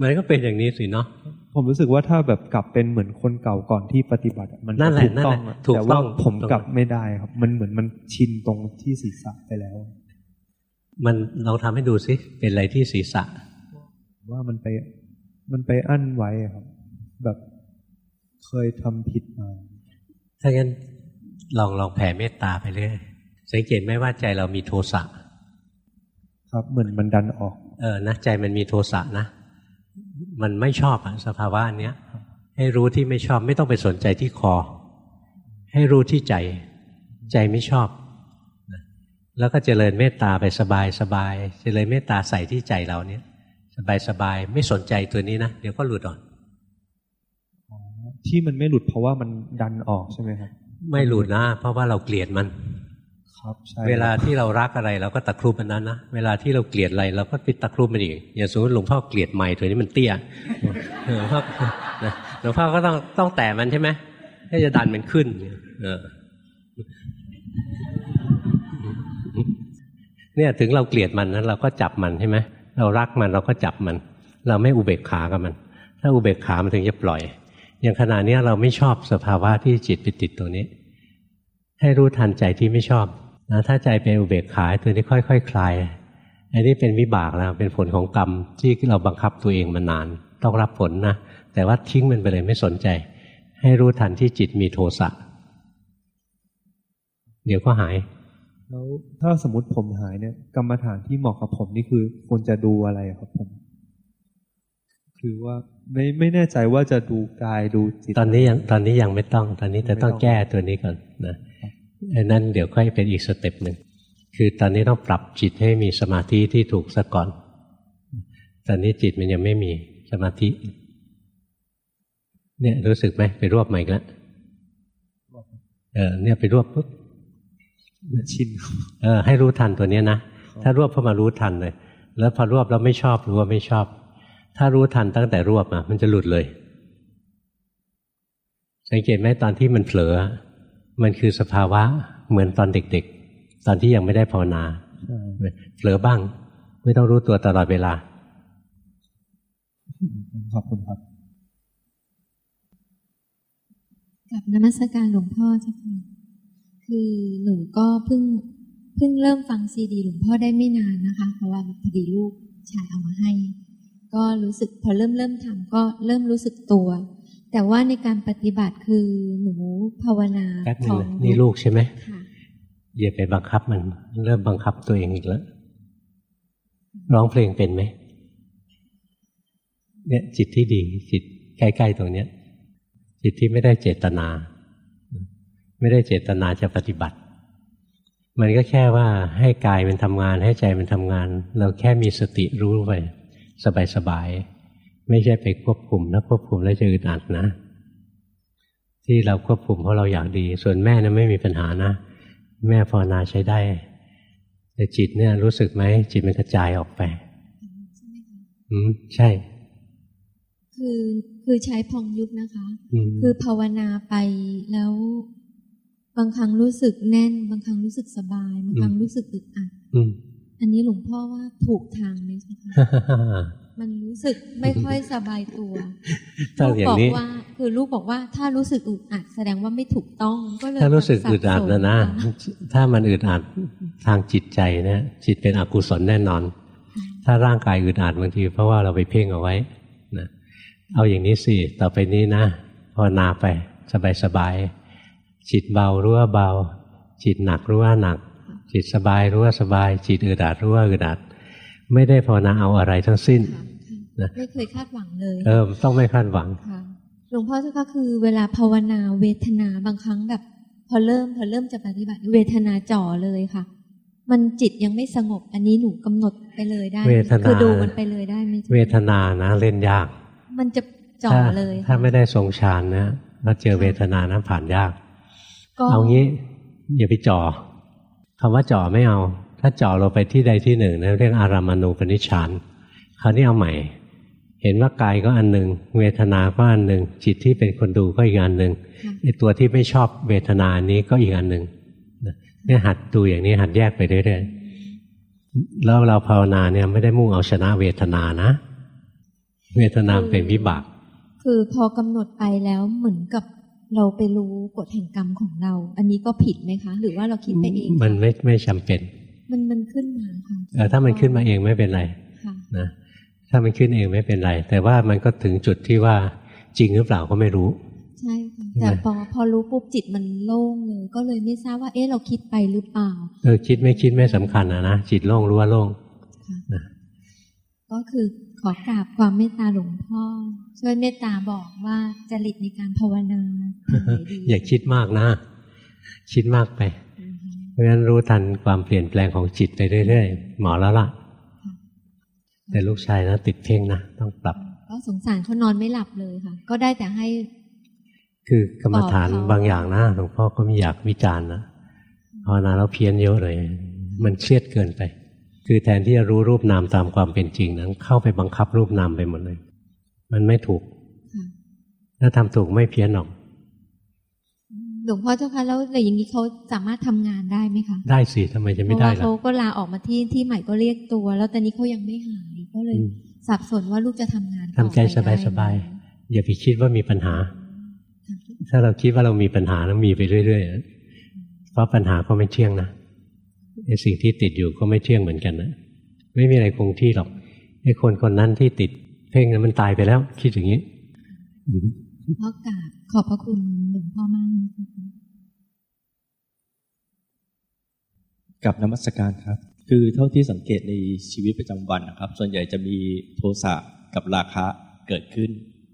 มันก็เป็นอย่างนี้สิเนาะผมรู้สึกว่าถ้าแบบกลับเป็นเหมือนคนเก่าก่อนที่ปฏิบัติอะมันนั่นแหละถูกต้องนั่นแหละอะถูกแต่ต้ว่าองผมถูกต้องกลับไม่ได้ครับ มันเหมือนมันชินตรงที่ศีรษะไปแล้ว มันลองทำให้ดูสิเป็นอะไรที่ศีรษะ ว่ามันไปมันไปอั้นไว้อะครับ แบบเคยทำผิดมา ถ้างั้นลองลองแผ่เมตตาไปเรื่อยสังเกตไหมว่าใจเรามีโทสะครับเหมือนมันดันออก เออนะใจมันมีโทสะนะ มันไม่ชอบอะสภาวะอันเนี้ยให้รู้ที่ไม่ชอบไม่ต้องไปสนใจที่คอ ให้รู้ที่ใจ ใจไม่ชอบนะแล้วก็เจริญเมตตาไปสบายสบายเจริญเมตตาใส่ที่ใจเราเนี้ย สบายสบายไม่สนใจตัวนี้นะเดี๋ยวก็หลุดออกที่มันไม่หลุดเพราะว่ามันดันออกใช่ไหมครับไม่หลุดนะ เพราะว่าเราเกลียดมัน ครับใช่เวลาที่เรารักอะไรเราก็ตะครุบมันนั้นนะเวลาที่เราเกลียดอะไรเราก็ไปตะครุบมันอีกอย่างสมมติหลวงพ่อเกลียดไม้ตัวนี้มันเตี้ยหลวงพ่อนะหลวงพ่อก็ต้องต้องแตะมันใช่ไหมให้จะดันมันขึ้นเออเนี่ยถึงเราเกลียดมันนั้นเราก็จับมันใช่ไหม เรารักมันเราก็จับมัน เราไม่อุเบกขากับมัน ถ้าอุเบกขามันถึงจะปล่อย อย่างขณะนี้เราไม่ชอบสภาวะที่จิตไปติดตรงนี้ ให้รู้ทันใจที่ไม่ชอบนะถ้าใจเป็นอุเบกขาตัวนี้ค่อยๆคคลาย อันนี้เป็นวิบากแล้วเป็นผลของกรรมที่เราบังคับตัวเองมานาน ต้องรับผลนะ แต่ว่าทิ้งมันไปเลยไม่สนใจ ให้รู้ทันที่จิตมีโทสะเดี๋ยวก็หาย แล้วถ้าสมมติผมหายเนี่ย กรรมฐานที่เหมาะกับผมนี่คือควรจะดูอะไรครับผม คือว่าไม่ไม่แน่ใจว่าจะดูกายดูจิต ตอนนี้ยังตอนนี้ยังไม่ต้อง ตอนนี้แต่ต้องไม่ต้องแก้ตัวนี้ก่อนนะอันนั้นเดี๋ยวค่อยเป็นอีกสเต็ปหนึ่งคือตอนนี้ต้องปรับจิตให้มีสมาธิที่ถูกซะก่อน ตอนนี้จิตมันยังไม่มีสมาธิ เนี่ยรู้สึกไหมไปรวบมาอีกแล้วเออเนี่ยไปรวบปุ๊บ ชินเออให้รู้ทันตัวเนี้ยนะถ้ารวบเข้ามารู้ทันเลย แล้วพอรวบแล้วไม่ชอบรู้ว่าไม่ชอบ ถ้ารู้ทันตั้งแต่รวบอะมันจะหลุดเลย สังเกตไหมตอนที่มันเผลอ มันคือสภาวะเหมือนตอนเด็ก ๆ ตอนที่ยังไม่ได้ภาวนาใช่เผลอบ้าง ไม่ต้องรู้ตัวตลอดเวลาขอบคุณครับกับนมัสการหลวงพ่อเจ้าค่ะ คือหนูก็เพิ่งเพิ่งเริ่มฟังซีดี หลวงพ่อได้ไม่นานนะคะ เพราะว่าพอดีลูกชายเอามาให้ ก็รู้สึกพอเริ่มเริ่มทำก็เริ่มรู้สึกตัว แต่ว่าในการปฏิบัติคือหนูภาวนาแป๊บนึขงองนะนี่ลูกใช่ไหมค่ะอย่าไปบังคับมัน เริ่มบังคับตัวเองอีกแล้วร้องเพลงเป็นไหมเนี่ยจิตที่ดีจิตใกล้ๆตรงเนี้ย จิตที่ไม่ได้เจตนา ไม่ได้เจตนาจะปฏิบัติ มันก็แค่ว่าให้กายมันทำงานให้ใจมันทำงาน เราแค่มีสติรู้ไปสบายๆไม่ใช่ไปควบคุมนะควบคุมแล้วจะอึดอัดนะ ที่เราควบคุมเพราะเราอยากดี ส่วนแม่นะไม่มีปัญหานะ แม่ภาวนาใช้ได้แต่จิตเนี่ยรู้สึกไหมจิตมันกระจายออกไปใช่ไหมคะอืมใช่ คือคือใช้พองยุบนะคะอืมคือภาวนาไปแล้ว บางครั้งรู้สึกแน่น บางครั้งรู้สึกสบาย บางครั้งรู้สึกอึดอัดอืมอันนี้หลวงพ่อว่าถูกทางไหมใช่ไหมคะมันรู้สึกไม่ค่อยสบายตัวถ้าลูกอย่าบองกนี้ว่า คือลูกบอกว่าถ้ารู้สึกอึดอัด แสดงว่าไม่ถูกต้องก็เลยถ้ารู้สึกแบบอึดอัดสับสนะนะ ถ้ามันอึดอัดทางจิตใจเนี่ยจิตเป็นอกุศลแน่นอน ถ้าร่างกายอึดอัดบางที เพราะว่าเราไปเพ่งเอาไว้นะเอาอย่างนี้สิต่อไปนี้นะภาวนาไปสบายสบายๆ จิตเบารู้ว่าเบา จิตหนักรู้ว่าหนัก จิตสบายรู้ว่าสบาย จิตอึดอัดรู้ว่าอึดอัดไม่ได้ภาวนาเอาอะไรทั้งสิ้นค่ะนะไม่เคยคาดหวังเลย เออต้องไม่คาดหวังค่ะหลวงพ่อเจ้าค่ะคือเวลาภาวนาเวทนาบางครั้งแบบ พอเริ่มพอเริ่มจะปฏิบัติเวทนาจ่อเลยค่ะ มันจิตยังไม่สงบ อันนี้หนูกำหนดไปเลยได้ไหมเวทนาคือดูมันไปเลยได้ไหมเวทนานะเล่นยาก มันจะจ่อถ้าเลยค่ะถ้าไม่ได้ทรงฌานนะเราเจอเวทนานะผ่านยากก็ เอางี้อย่าไปจ่อคำว่าจ่อไม่เอา ถ้าจ่อเราไปที่ใดที่หนึ่งนะเรียกอารามานูปนิชฌานคราวนี้เอาใหม่ เห็นว่ากายก็อันหนึ่งเวทนาก็อันหนึ่งจิตที่เป็นคนดูก็อีกอันหนึ่งค่ะไอตัวที่ไม่ชอบเวทนานี้ก็อีกอันหนึ่งนะเนี่ยหัดดูอย่างนี้หัดแยกไปเรื่อยๆแล้วเราภาวนาเนี่ยไม่ได้มุ่งเอาชนะเวทนานะ เวทนาเป็นวิบาก คือพอกำหนดไปแล้วเหมือนกับ เราไปรู้กฎแห่งกรรมของเรา อันนี้ก็ผิดไหมคะ หรือว่าเราคิดไปเอง มันไม่ไม่จำเป็น มันมันขึ้นมาค่ะเออถ้ามันขึ้นมาเองไม่เป็นไรค่ะนะถ้ามันขึ้นเองไม่เป็นไร แต่ว่ามันก็ถึงจุดที่ว่าจริงหรือเปล่าก็ไม่รู้ ใช่ค่ะใช่ไหมแต่พอพอรู้ปุ๊บจิตมันโล่งเลยก็เลยไม่ทราบว่าเอ๊ะเราคิดไปหรือเปล่าเออคิดไม่คิดไม่สำคัญนะนะจิตโล่งรู้ว่าโล่งค่ะนะก็คือ ขอกราบความเมตตาหลวงพ่อ ช่วยเมตตาบอกว่าจริตในการภาวนาทางไหนดีอย่าคิดมากนะ คิดมากไปนะคะเพราะฉะนั้นรู้ทันความเปลี่ยนแปลงของจิตไปเรื่อยๆหมอแล้วล่ะ แต่ลูกชายนะติดเพ่งนะต้องปรับ ก็สงสารเขานอนไม่หลับเลยค่ะ ก็ได้แต่ให้ คือกรรมฐานบอกเขาบางอย่างนะหลวงพ่อก็ไม่อยากวิจารณ์นะภาวนาแล้วเพี้ยนเยอะเลย มันเครียดเกินไป คือแทนที่จะรู้รูปนามตามความเป็นจริงนั้น เข้าไปบังคับรูปนามไปหมดเลย มันไม่ถูกค่ะถ้าทำถูกไม่เพี้ยนหรอกหลวงพ่อเจ้าค่ะแล้วแต่อย่างนี้เขาสามารถทำงานได้ไหมคะ ได้สิทำไมจะเพไม่ราะได้ว่าล่ะเขาก็ลาออกมาที่ที่ใหม่ก็เรียกตัว แล้วตอนนี้เขายังไม่หายก็เลยอืมสับสนว่าลูกจะทำงานต่อทำใจไปได้ไหมสบายๆอย่าไปคิดว่ามีปัญหา ถ้าเราคิดว่าเรามีปัญหาแล้วมีไปเรื่อยๆเพราะปัญหาก็ไม่เที่ยงนะ ไอ้สิ่งที่ติดอยู่ก็ไม่เที่ยงเหมือนกันนะไม่มีอะไรคงที่หรอกไอ้คนคนนั้นที่ติด เพ่งนั้นมันตายไปแล้ว คิดอย่างนี้เพราะกราบขอบพระคุณหลวงพ่อมากนะคะกับนมัสการครับ คือเท่าที่สังเกตในชีวิตประจำวันนะครับ ส่วนใหญ่จะมีโทสะกับราคะเกิดขึ้น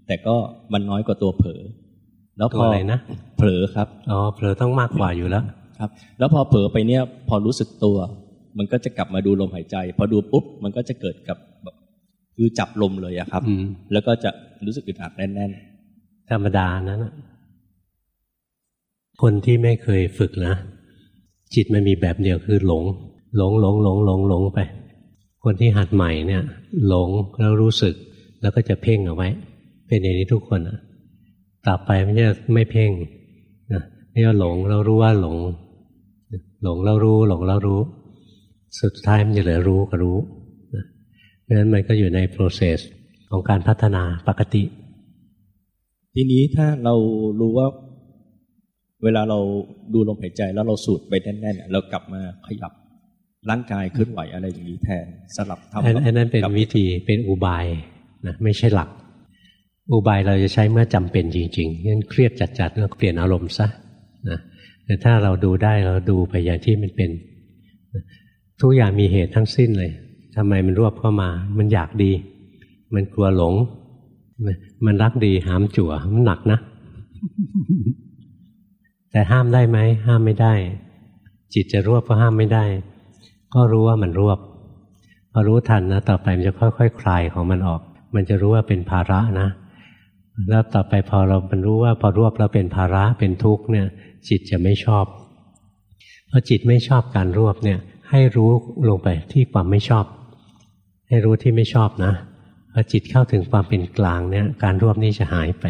แต่ก็มันน้อยกว่าตัวเผลอแล้วตัพวออะไรนะ เผลอครับอ๋อเผลอต้องมากกว่าอยู่แล้ว ครับ แล้วพอเผลอไปเนี่ยพอรู้สึกตัว มันก็จะกลับมาดูลมหายใจ พอดูปุ๊บมันก็จะเกิดกับแบบคือจับลมเลยอะครับอืมแล้วก็จะรู้สึกอึดอัดแน่นธรรมดานั้นน่ะคนที่ไม่เคยฝึกนะ จิตมันมีแบบเดียวคือหลง หลงหลงหลงหลงหลงไป คนที่หัดใหม่เนี่ย หลงแล้วรู้สึก แล้วก็จะเพ่งเอาไว้ เป็นอย่างนี้ทุกคนอะต่อไปมันจะไม่เพ่งนะนี่ว่าหลงแล้วรู้ว่าหลง หลงแล้วรู้หลงแล้วรู้ สุดท้ายมันจะเหลือรู้กับรู้นะเพราะฉะนั้นมันก็อยู่ใน process ของการพัฒนาปกติๆทีนี้ถ้าเรารู้ว่า เวลาเราดูลมหายใจแล้วเราสูดไปแน่นๆเนี่ยเรากลับมาขยับร่างกายเคลื่อนไหวอะไรอย่างนี้แทนสลับทำอันอันนั้นเป็นกับวิธีเป็นอุบายนะไม่ใช่หลัก อุบายเราจะใช้เมื่อจำเป็นจริงๆงั้นเครียดจัดๆแล้วเปลี่ยนอารมณ์ซะนะ แต่ถ้าเราดูได้เราดูไปอย่างที่มันเป็น ทุกอย่างมีเหตุทั้งสิ้นเลยทำไมมันรวบเข้ามา มันอยากดี มันกลัวหลง มันรักดีหามจั่วมันหนักนะ แต่ห้ามได้ไหม ห้ามไม่ได้ จิตจะรวบก็ห้ามไม่ได้ ก็รู้ว่ามันรวบพอรู้ทันนะต่อไปมันจะค่อยๆคคลายของมันออก มันจะรู้ว่าเป็นภาระนะ แล้วต่อไปพอเรามันรู้ว่าพอรวบแล้วเป็นภาระเป็นทุกข์เนี่ย จิตจะไม่ชอบพอจิตไม่ชอบการรวบเนี่ย ให้รู้ลงไปที่ความไม่ชอบ ให้รู้ที่ไม่ชอบนะพอจิตเข้าถึงความเป็นกลางเนี่ย การรวบนี้จะหายไป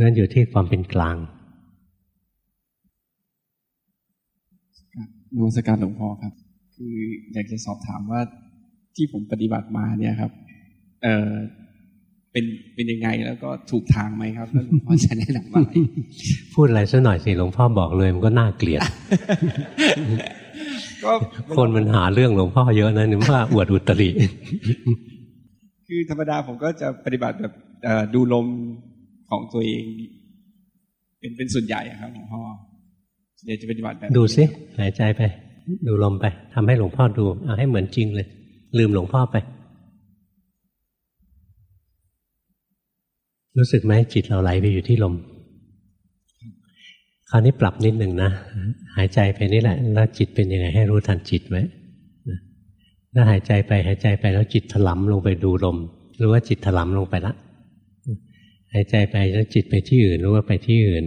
นั่นอยู่ที่ความเป็นกลางนมัสการหลวงพ่อครับ คืออยากจะสอบถามว่าที่ผมปฏิบัติมาเนี่ยครับ เออ เป็นเป็นยังไงแล้วก็ถูกทางไหมครับแล้วหลวงพ่อจะแนะนำอะไรพูดอะไรสักหน่อยสิหลวงพ่อบอกเลยมันก็น่าเกลียดก็คนมันหาเรื่องหลวงพ่อเยอะนะนึกว่าอวดอุตริ คือธรรมดาผมก็จะปฏิบัติแบบเอ่อดูลมของตัวเอง เป็นเป็นส่วนใหญ่อะครับหลวงพ่อเดี๋ยวจะปฏิบัติแบบ ดูสิหายใจไป ดูลมไปทำให้หลวงพ่อดูเอาให้เหมือนจริงเลย ลืมหลวงพ่อไป รู้สึกไหมจิตเราไหลไปอยู่ที่ลม คราวนี้ปรับนิดหนึ่งนะ หายใจไปนี่แหละ แล้วจิตเป็นยังไงให้รู้ทันจิตไว้ถ้าหายใจไปหายใจไปแล้วจิตถลำลงไปดูลม รู้ว่าจิตถลำลงไปละหายใจไปแล้วจิตไปที่อื่นรู้ว่าไปที่อื่น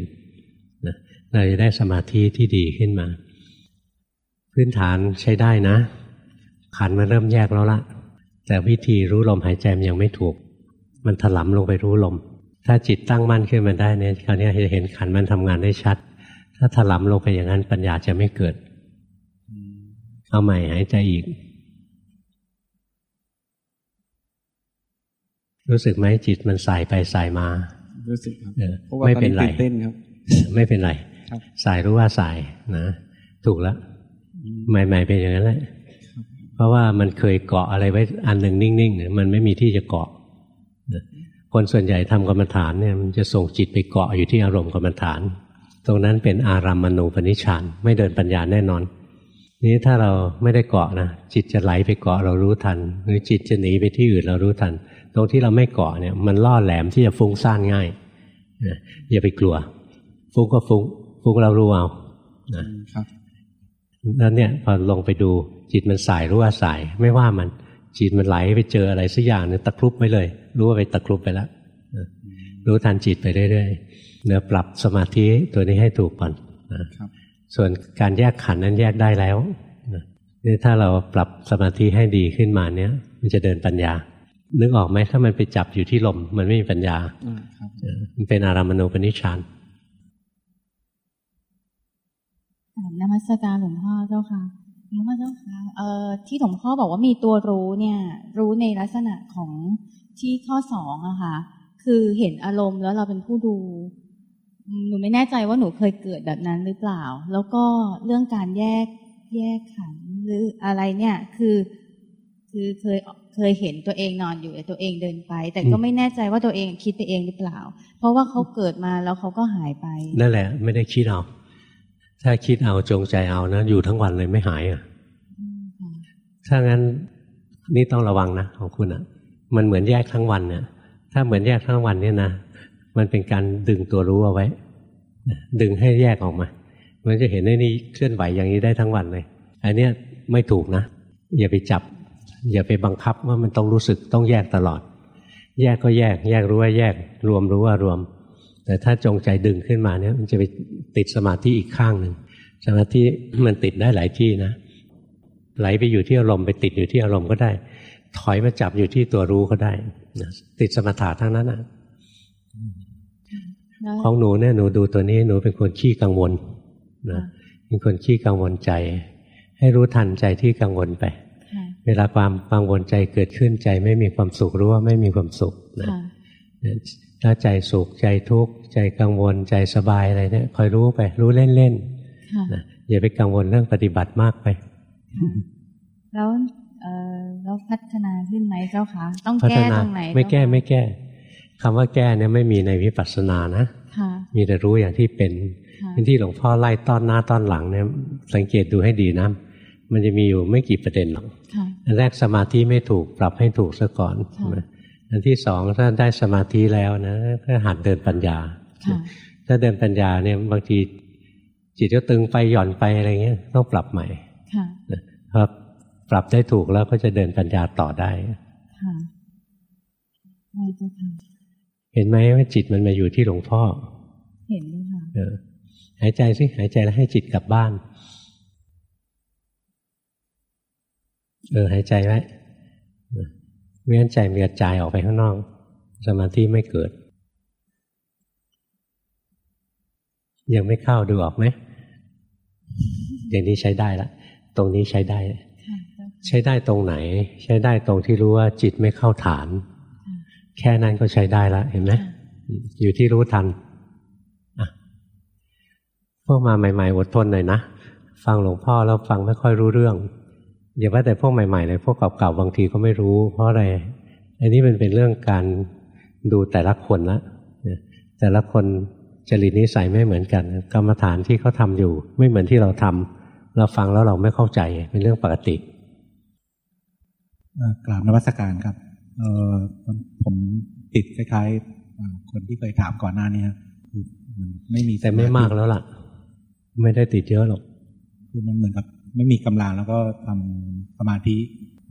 นะเราจะได้สมาธิที่ดีขึ้นมา พื้นฐานใช้ได้นะ ขันมันเริ่มแยกแล้วละแต่วิธีรู้ลมหายใจมันยังไม่ถูก มันถลำลงไปรู้ลม ถ้าจิตตั้งมั่นขึ้นมาได้เนี่ยคราวนี้จะเห็นขันมันทำงานได้ชัด ถ้าถลำลงไปอย่างนั้นปัญญาจะไม่เกิด เอาใหม่หายใจอีก รู้สึกไหมจิตมันสายไปสายมา รู้สึกครับเออเพราะว่าไม่ตอนเป็นนี้ไรตื่นเต้นครับ ไม่เป็นไรครับสายรู้ว่าสายนะถูกแล้วใหม่ ๆ เป็นอย่างนั้นแหละเพราะว่ามันเคยเกาะอะไรไว้อันหนึ่งนิ่งๆเนี่ยมันไม่มีที่จะเกาะนะ คนส่วนใหญ่ทำกรรมฐานเนี่ยมันจะส่งจิตไปเกาะอยู่ที่อารมณ์กรรมฐาน ตรงนั้นเป็นอารัมมณูปนิชฌานไม่เดินปัญญาแน่นอน นี้ถ้าเราไม่ได้เกาะนะจิตจะไหลไปเกาะเรารู้ทัน หรือจิตจะหนีไปที่อื่นเรารู้ทัน ตรงที่เราไม่เกาะเนี่ยมันล่อแหลมที่จะฟุ้งซ่านง่ายนะอย่าไปกลัว ฟุ้งก็ฟุ้งฟุ้งเรารู้เอานะครับแล้วเนี่ยพอลงไปดูจิตมันสายรู้ว่าสายไม่ว่ามันจิตมันไหลไปเจออะไรสักอย่างเนี่ยตะครุบไว้เลย รู้ว่าไปตะครุบไปแล้วนะรู้ทันจิตไปเรื่อยๆเนื้อปรับสมาธิตัวนี้ให้ถูกก่อนนะครับส่วนการแยกขันธ์นั้นแยกได้แล้วนะนี่ถ้าเราปรับสมาธิให้ดีขึ้นมาเนี่ยมันจะเดินปัญญา นึกออกไหมถ้ามันไปจับอยู่ที่ลม มันไม่มีปัญญาอ่าครับเออมันเป็นอารามณูปนิชฌานกราบนมัสการหลวงพ่อเจ้าค่ะหลวงพ่อเจ้าค่ะเอ่อที่หลวงพ่อบอกว่ามีตัวรู้เนี่ย รู้ในลักษณะของ ที่ข้อสองอะค่ะ คือเห็นอารมณ์แล้วเราเป็นผู้ดูอืมหนูไม่แน่ใจว่าหนูเคยเกิดแบบนั้นหรือเปล่า แล้วก็เรื่องการแยกแยกขันธ์หรืออะไรเนี่ย คือ คือเคยเคยเห็นตัวเองนอนอยู่แต่ตัวเองเดินไป แต่ก็ไม่แน่ใจว่าตัวเองคิดไปเองหรือเปล่า เพราะว่าเขาเกิดมาแล้วเขาก็หายไป นั่นแหละ ไม่ได้คิดเอาถ้าคิดเอาจงใจเอานะอยู่ทั้งวันเลยไม่หายอะอืมค่ะถ้างั้นนี่ต้องระวังนะของคุณอะ มันเหมือนแยกทั้งวันเนี่ยถ้าเหมือนแยกทั้งวันเนี่ยนะมันเป็นการดึงตัวรู้เอาไว้ ดึงให้แยกออกมา มันจะเห็นไอ้นี่เคลื่อนไหวอย่างนี้ได้ทั้งวันเลย อันเนี้ยไม่ถูกนะ อย่าไปจับ อย่าไปบังคับว่ามันต้องรู้สึกต้องแยกตลอด แยกก็แยก แยกรู้ว่าแยก รวมรู้ว่ารวม แต่ถ้าจงใจดึงขึ้นมาเนี่ย มันจะไปติดสมาธิอีกข้างหนึ่งสมาธิมันติดได้หลายที่นะไหลไปอยู่ที่อารมณ์ไปติดอยู่ที่อารมณ์ก็ได้ ถอยมาจับอยู่ที่ตัวรู้ก็ได้นะติดสมถะทั้งนั้นนะแล้วของหนูเนี่ยหนูดูตัวนี้หนูเป็นคนขี้กังวลนะเป็นคนขี้กังวลใจ ให้รู้ทันใจที่กังวลไปค่ะเวลาความกังวลใจเกิดขึ้นใจ ไม่มีความสุขรู้ว่าไม่มีความสุขนะค่ะถ้าใจสุขใจทุกข์ใจกังวลใจสบายอะไรเนี่ยคอยรู้ไป รู้เล่นค่ะๆนะอย่าไปกังวลเรื่องปฏิบัติมากไป แล้วเอ่อ แล้วพัฒนาขึ้นไหมเจ้าคะต้องพัแก้ฒนาตรงไหน ไม่แก้เจ้าคะไม่แก้คำว่าแก้เนี่ยไม่มีในวิปัสสนานะค่ะมีแต่รู้อย่างที่เป็นค่ะที่หลวงพ่อไล่ต้อนหน้าต้อนหลังเนี่ยสังเกตดูให้ดีนะมันจะมีอยู่ไม่กี่ประเด็นหรอกค่ะอันแรกสมาธิไม่ถูกปรับให้ถูกซะก่อนค่ะนะอันที่สองถ้าได้สมาธิแล้วนะก็หัดเดินปัญญาค่ะถ้าเดินปัญญาเนี่ยบางทีจิตก็ตึงไปหย่อนไปอะไรเงี้ยต้องปรับใหม่ค่ะพอ ปรับได้ถูกแล้วก็จะเดินปัญญาต่อได้ค่ะได้เจ้าค่ะเห็นไหมว่าจิตมันมาอยู่ที่หลวงพ่อ เห็นด้วยค่ะเออหายใจสิหายใจแล้วให้จิตกลับบ้าน เออหายใจไว้นะไม่งั้นใจมันกระจายออกไปข้างนอก สมาธิไม่เกิด ยังไม่เข้าดูออกไหมอย่างนี้ใช้ได้ละ ตรงนี้ใช้ได้ค่ะเจ้าค่ะ ใช้ได้ตรงไหน ใช้ได้ตรงที่รู้ว่าจิตไม่เข้าฐาน แค่นั้นก็ใช้ได้ละเห็นไหมอยู่ที่รู้ทันอะพวกมาใหม่ ๆ อดทนหน่อยนะ ฟังหลวงพ่อแล้วฟังไม่ค่อยรู้เรื่องอย่าว่าแต่พวกใหม่ๆเลยพวกเก่าๆบางทีก็ไม่รู้ เพราะอะไรอันนี้มันเป็นเรื่องการดูแต่ละคนละเนี่ยแต่ละคนจริตนิสัยไม่เหมือนกัน กรรมฐานที่เขาทาอยู่ ไม่เหมือนที่เราทำเราฟังแล้วเราไม่เข้าใจเป็นเรื่องปกติ กราบนวัตการครับเออผมติดคล้ายๆคนที่เคยถามก่อนหน้านี้คือมันไม่มีแต่ไม่มากแล้วล่ะ ไม่ได้ติดเยอะหรอกคือมันเหมือนกับ ไม่มีกำลังแล้วก็ทำสมาธิ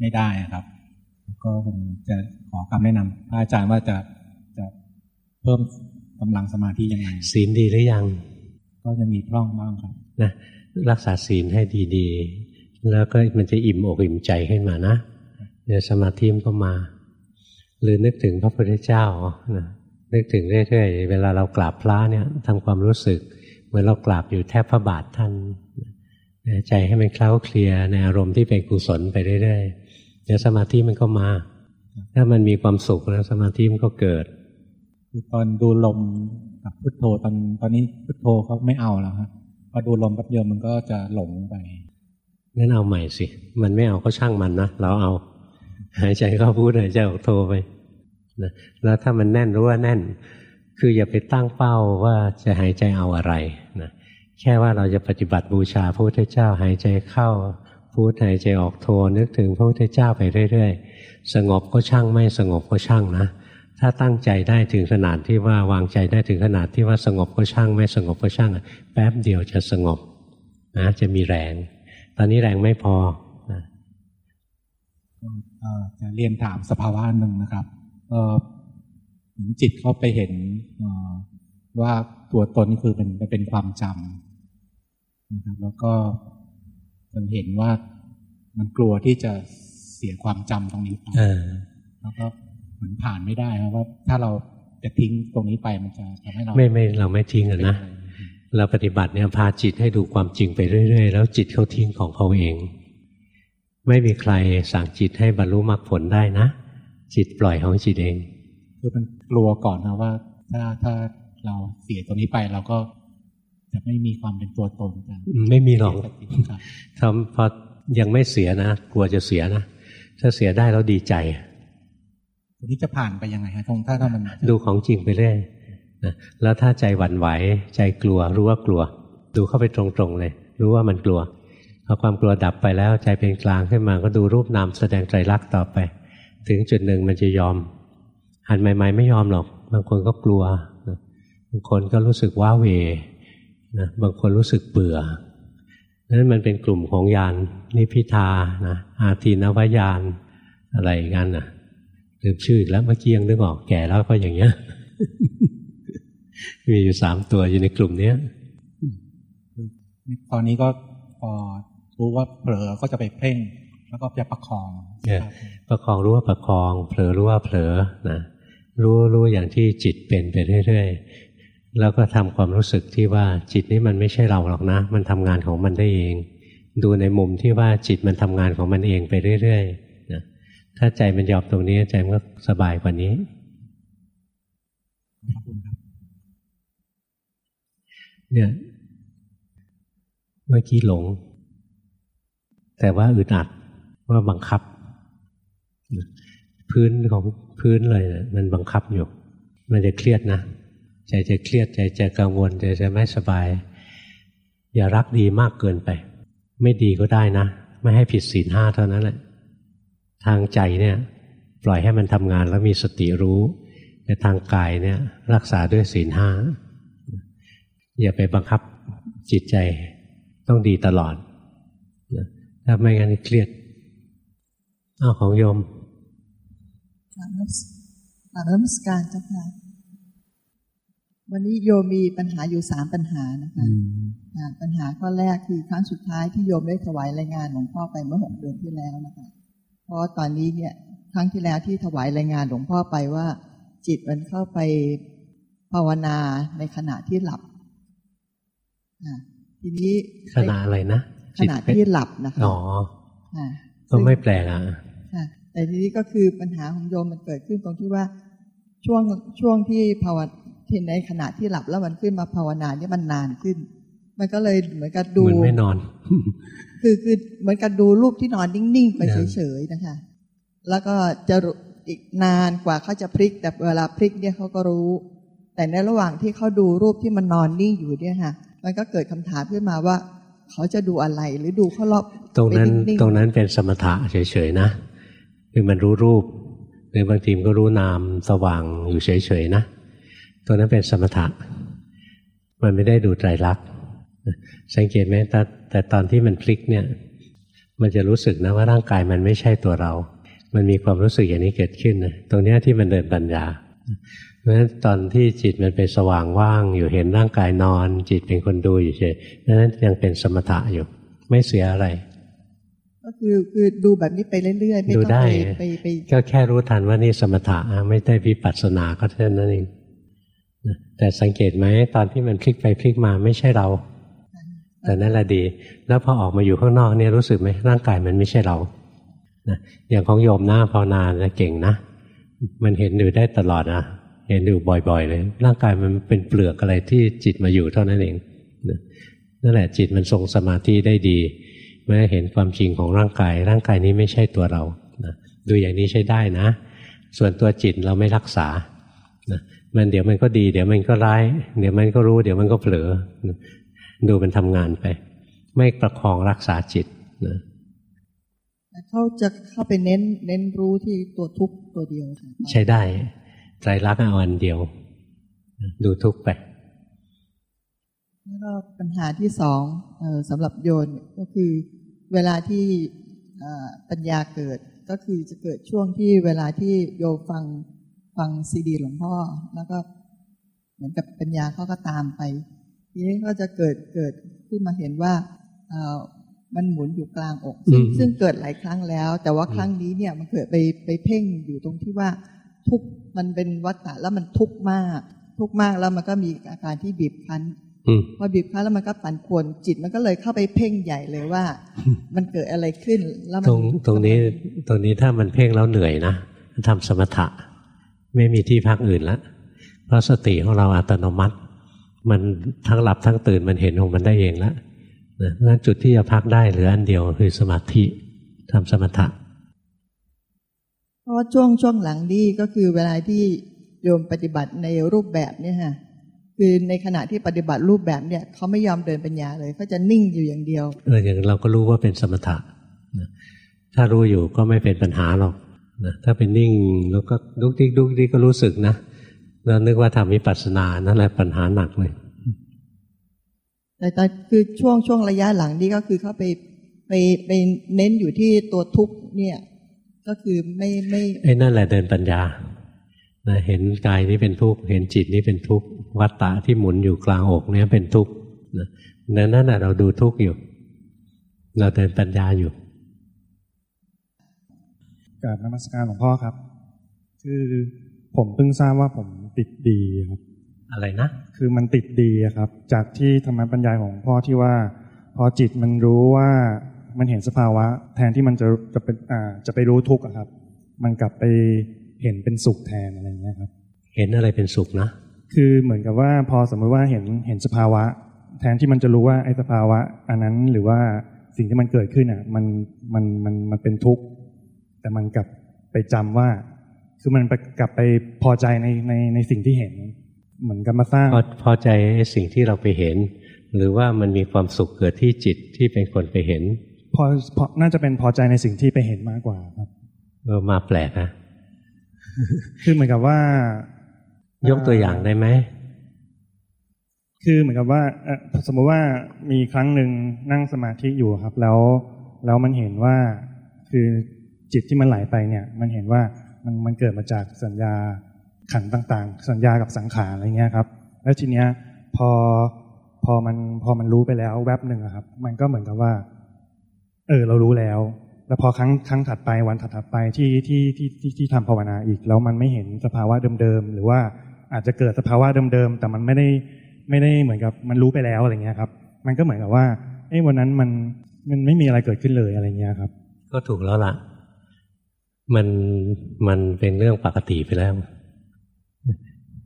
ไม่ได้ครับ แล้วก็ผมจะขอคำแนะนำพระอาจารย์ว่าจะจะเพิ่มกำลังสมาธิยังไงศีลดีหรือยัง ก็ยังมีพร่องบ้างครับนะรักษาศีลให้ดีๆ แล้วก็มันจะอิ่มอกอิ่มใจขึ้นมานะ เดี๋ยวสมาธิมันก็มา หรือนึกถึงพระพุทธเจ้านะนึกถึงเรื่อยๆเวลาเรากราบพระเนี่ยทำความรู้สึก เหมือนเรากราบอยู่แทบพระบาทท่านใจให้มันเคล้าเคลียในอารมณ์ที่เป็นกุศลไปเรื่อยๆเดี๋ยวสมาธิมันก็มา ถ้ามันมีความสุขแล้วสมาธิมันก็เกิดคือตอนดูลมกับพุทโธตอนตอนนี้พุทโธเขาไม่เอาแล้วครับพอดูลมแป๊บเดียวมันก็จะหลงไปงั้นเอาใหม่สิ มันไม่เอาก็ช่างมันนะ เราเอา หายใจเข้าพูดหายใจออกโทไปนะแล้วถ้ามันแน่นรู้ว่าแน่น คืออย่าไปตั้งเป้าว่าจะหายใจเอาอะไรนะแค่ว่าเราจะปฏิบัติบูชาพระพุทธเจ้าหายใจเข้าพูดหายใจออกโทนึกถึงพระพุทธเจ้าไปเรื่อยๆ สงบก็ช่างไม่สงบก็ช่างนะ ถ้าตั้งใจได้ถึงขนาดที่ว่าวางใจได้ถึงขนาดที่ว่าสงบก็ช่าง ไม่สงบก็ช่างแป๊บเดียวจะสงบนะจะมีแรง ตอนนี้แรงไม่พอ จะเรียนถามสภาวะหนึ่งนะครับเหมือนจิตเขาไปเห็นว่าตัวตนนี่คือเป็นเป็นความจำนะครับ แล้วก็จะเห็นว่ามันกลัวที่จะเสียความจำตรงนี้ไปแล้วก็เหมือนผ่านไม่ได้ครับว่า ถ้าเราจะทิ้งตรงนี้ไปมันจะทำให้เราไม่ไม่เราไม่ทิ้งนะเราปฏิบัติเนี่ยพาจิตให้ดูความจริงไปเรื่อย ๆ แล้วจิตเขาทิ้งของเขาเอง ไม่มีใครสั่งจิตให้บรรลุมรรคผลได้นะ จิตปล่อยของจิตเอง คือมันกลัวก่อนนะว่า ถ้าถ้าเราเสียตรงนี้ไปเราก็จะไม่มีความเป็นตัวตนกันไม่มีหรอกทำพอยังไม่เสียนะกลัวจะเสียนะถ้าเสียได้แล้วดีใจตรงนี้จะผ่านไปยังไงฮะตรงถ้าถ้ามันดูของจริงไปเรื่อยนะแล้วถ้าใจหวั่นไหว ใจกลัวรู้ว่ากลัว ดูเข้าไปตรงๆเลย รู้ว่ามันกลัวพ อความกลัวดับไปแล้วใจเป็นกลางขึ้นมาก็ดูรูปนามแสดงใจรักต่อไป ถึงจุดหนึ่งมันจะยอมหันใหม่ ๆ ไม่ยอมหรอก บางคนก็กลัวบางคนก็รู้สึกว้าเวนะบางคนรู้สึกเบื่อนั้นมันเป็นกลุ่มของยานนิพิทานะอาทีนวายานอะไรกันนะลืมชื่อแล้วเมื่อกี้ยังนึกออกแก่แล้วก็อย่างเงี้ยมีอยู่สามตัวอยู่ในกลุ่มเนี้ย ตอนนี้ก็พอ รู้ว่าเผลอก็จะไปเพ่ง แล้วก็จะประคองประคองรู้ว่าประคอง เผลอรู้ว่าเผลอนะรู้รู้อย่างที่จิตเป็นไปเรื่อยๆแล้วก็ทำความรู้สึกที่ว่าจิตนี้มันไม่ใช่เราหรอกนะ มันทำงานของมันได้เอง ดูในมุมที่ว่าจิตมันทำงานของมันเองไปเรื่อยๆนะถ้าใจมันยอมตรงนี้ใจมันก็สบายกว่านี้เนี่ยเมื่อกี้หลง แต่ว่าอึดอัดว่าบังคับ พื้นของพื้นเลยนะมันบังคับอยู่ มันจะเครียดนะใจจะเครียดใจจะกังวลใจจะไม่สบาย อย่ารักดีมากเกินไป ไม่ดีก็ได้นะ ไม่ให้ผิดศีลห้าเท่านั้นแหละทางใจเนี่ย ปล่อยให้มันทำงานแล้วมีสติรู้แต่ทางกายเนี่ย รักษาด้วยศีลห้าอย่าไปบังคับจิตใจต้องดีตลอด ถ้าไม่งั้นเครียดเอาของโยมกราบนักสการเจ้าค่ะวันนี้โยมมีปัญหาอยู่สามปัญหานะคะปัญหาข้อแรกคือครั้งสุดท้ายที่โยมได้ถวายรายงานหลวงพ่อไปเมื่อหกเดือนที่แล้วนะคะ เพราะตอนนี้เนี่ยครั้งที่แล้วที่ถวายรายงานหลวงพ่อไปว่า จิตมันเข้าไปภาวนาในขณะที่หลับทีนี้ขณะอะไรนะ ขณะที่หลับนะคะอ๋อก็ไม่แปลกอะแต่ทีนี้ก็คือปัญหาของโยมมันเกิดขึ้นตรงที่ว่าช่วงช่วงที่ภาวนาที่ในขณะที่หลับแล้วมันขึ้นมาภาวนาเนี่ยมันนานขึ้น มันก็เลยเหมือนกับดูเหมือนไม่นอน คือคือเหมือนกับดูรูปที่นอนนิ่งๆไปเฉยๆนะคะ แล้วก็จะอีกนานกว่าเขาจะพลิก แต่เวลาพลิกเนี่ยเขาก็รู้ แต่ในระหว่างที่เขาดูรูปที่มันนอนนิ่งอยู่เนี่ยค่ะ มันก็เกิดคำถามขึ้นมาว่า เขาจะดูอะไรหรือดูเขารอบตรงนั้นไปงๆตรงนั้นเป็นสมถะเฉยๆนะคือมันรู้รูปหรือบางทีมันก็รู้นามสว่างอยู่เฉยๆนะตรงนั้นเป็นสมถะ มันไม่ได้ดูไตรลักษณ์สังเกตไหมแต่แต่ตอนที่มันพลิกเนี่ย มันจะรู้สึกนะว่าร่างกายมันไม่ใช่ตัวเรา มันมีความรู้สึกอย่างนี้เกิดขึ้นนะตรงเนี้ยที่มันเดินปัญญา เพราะฉะนั้นตอนที่จิตมันเป็นสว่างว่างอยู่เห็นร่างกายนอน จิตเป็นคนดูอยู่เฉยนั้นยังเป็นสมถะอยู่ ไม่เสียอะไร ก็คือคือดูแบบนี้ไปเรื่อยๆไม่ดูต้องได้ไปไปไปก็แค่รู้ทันว่านี่สมถะอะไม่ได้วิปัสสนาก็เท่านั้นเองนะแต่สังเกตไหมตอนที่มันพลิกไปพลิกมาไม่ใช่เรา แต่นั่นแหละดี แล้วพอออกมาอยู่ข้างนอกเนี่ยรู้สึกไหมร่างกายมันไม่ใช่เรานะอย่างของโยมหน้าภาวนาจะเก่งนะ มันเห็นอยู่ได้ตลอดนะ เห็นอยู่บ่อยๆเลย ร่างกายมันเป็นเปลือกอะไรที่จิตมาอยู่เท่านั้นเองนะนั่นแหละจิตมันทรงสมาธิได้ดีเมื่อเห็นความจริงของร่างกาย ร่างกายนี้ไม่ใช่ตัวเรานะดูอย่างนี้ใช้ได้นะ ส่วนตัวจิตเราไม่รักษานะมันเดี๋ยวมันก็ดี เดี๋ยวมันก็ร้าย เดี๋ยวมันก็รู้ เดี๋ยวมันก็เผลอนะดูมันทำงานไป ไม่ประคองรักษาจิตนะเขาจะเข้าไปเน้นเน้นรู้ที่ตัวทุกข์ตัวเดียวค่ะใช้ได้ ใจรักษณ์เอาอันเดียว ดูทุกข์ไปแล้วก็ปัญหาที่สองเออสำหรับโยนก็คือเวลาที่เอ่อปัญญาเกิดก็คือจะเกิดช่วงที่เวลาที่โยฟังฟังซีดีหลวงพ่อ แล้วก็เหมือนกับปัญญาเขาก็ตามไป ทีนี้ก็จะเกิดเกิดขึ้นมาเห็นว่าเอ่อมันหมุนอยู่กลางอกซึ่งอืมซึ่งเกิดหลายครั้งแล้ว แต่ว่าครั้งนี้เนี่ยมันเกิดไปไปเพ่งอยู่ตรงที่ว่าทุกข์ มันเป็นวัฏฏะแล้วมันทุกข์มาก ทุกข์มากแล้วมันก็มีอาการที่บีบคั้นอืมพอบีบคั้นแล้วมันก็ปั่นป่วนจิตมันก็เลยเข้าไปเพ่งใหญ่เลยว่า มันเกิดอะไรขึ้นแล้วมัตรงตรงนี้ตรงนี้ถ้ามันเพ่งแล้วเหนื่อยนะทำสมถะ ไม่มีที่พักอื่นละเพราะสติของเราอัตโนมัติ มันทั้งหลับทั้งตื่นมันเห็นของมันได้เองแล้วนะเพราะฉะนั้นจุดที่จะพักได้เหลืออันเดียวคือสมาธิทำสมถะ เพราะว่าช่วงช่วงหลังนี่ก็คือเวลาที่โยมปฏิบัติในรูปแบบเนี่ยฮะคือในขณะที่ปฏิบัติรูปแบบเนี่ยเขาไม่ยอมเดินปัญญาเลยเขาจะนิ่งอยู่อย่างเดียวเอออย่างเราก็รู้ว่าเป็นสมถะนะถ้ารู้อยู่ก็ไม่เป็นปัญหาหรอกนะถ้าเป็นนิ่งแล้วก็ดุกดิกดุกดิกก็รู้สึกนะแล้วนึกว่าทำวิปัสสนานั่นแหละปัญหาหนักเลยแต่ตอนคือช่วงช่วงระยะหลังนี่ก็คือเขาไปไปไปเน้นอยู่ที่ตัวทุกข์เนี่ย ก็คือไม่ไม่ไอ้นั่นแหละเดินปัญญานะเห็นกายนี้เป็นทุกข์เห็นจิตนี้เป็นทุกข์วัตตะที่หมุนอยู่กลางอกเนี่ยเป็นทุกข์นะดังนั้นน่ะเราดูทุกข์อยู่ เราเดินปัญญาอยู่กราบนมัสการหลวงพ่อครับ คือผมเพิ่งทราบว่าผมติดดีครับ อะไรนะ คือมันติดดีอะครับ จากที่ธรรมบรรยายของหลวงพ่อที่ว่า พอจิตมันรู้ว่า มันเห็นสภาวะ แทนที่มันจะจะเป็นอ่าจะไปรู้ทุกข์อะครับ มันกลับไปเห็นเป็นสุขแทนอะไรอย่างเงี้ยครับ เห็นอะไรเป็นสุขนะ คือเหมือนกับว่าพอสมมติว่าเห็นเห็นสภาวะ แทนที่มันจะรู้ว่าไอ้สภาวะ อันนั้นหรือว่าสิ่งที่มันเกิดขึ้นอะมันมันมันมันเป็นทุกข์แต่มันกลับไปจำว่า คือมันไปกลับไปพอใจในในในสิ่งที่เห็น เหมือนกับมาสร้างพอพอใจไอ้สิ่งที่เราไปเห็น หรือว่ามันมีความสุขเกิดที่จิตที่เป็นคนไปเห็น พอพอน่าจะเป็นพอใจในสิ่งที่ไปเห็นมากกว่าครับ เออมาแปลกนะคือเหมือนกับว่า ยกตัวอย่างได้ไหมคือเหมือนกับว่าเอ่อสมมติว่ามีครั้งหนึ่งนั่งสมาธิอยู่ครับ แล้วแล้วมันเห็นว่าคือจิตที่มันไหลไปเนี่ย มันเห็นว่ามันมันเกิดมาจากสัญญาขันธ์ต่าง ๆ สัญญากับสังขารอะไรเงี้ยครับ แล้วทีเนี้ยพอพอมันพอมันรู้ไปแล้วแวบหนึ่งอะครับ มันก็เหมือนกับว่า เออเรารู้แล้ว แล้วพอครั้งครั้งถัดไปวันถัดๆไปที่ที่ที่ที่ที่ทำภาวนาอีก แล้วมันไม่เห็นสภาวะเดิมๆหรือว่าอาจจะเกิดสภาวะเดิมๆแต่มันไม่ได้ไม่ได้เหมือนกับมันรู้ไปแล้วอะไรเงี้ยครับ มันก็เหมือนกับว่าเอ้วันนั้นมันมันไม่มีอะไรเกิดขึ้นเลยอะไรเงี้ยครับ ก็ถูกแล้วล่ะ มันมันเป็นเรื่องปกติไปแล้ว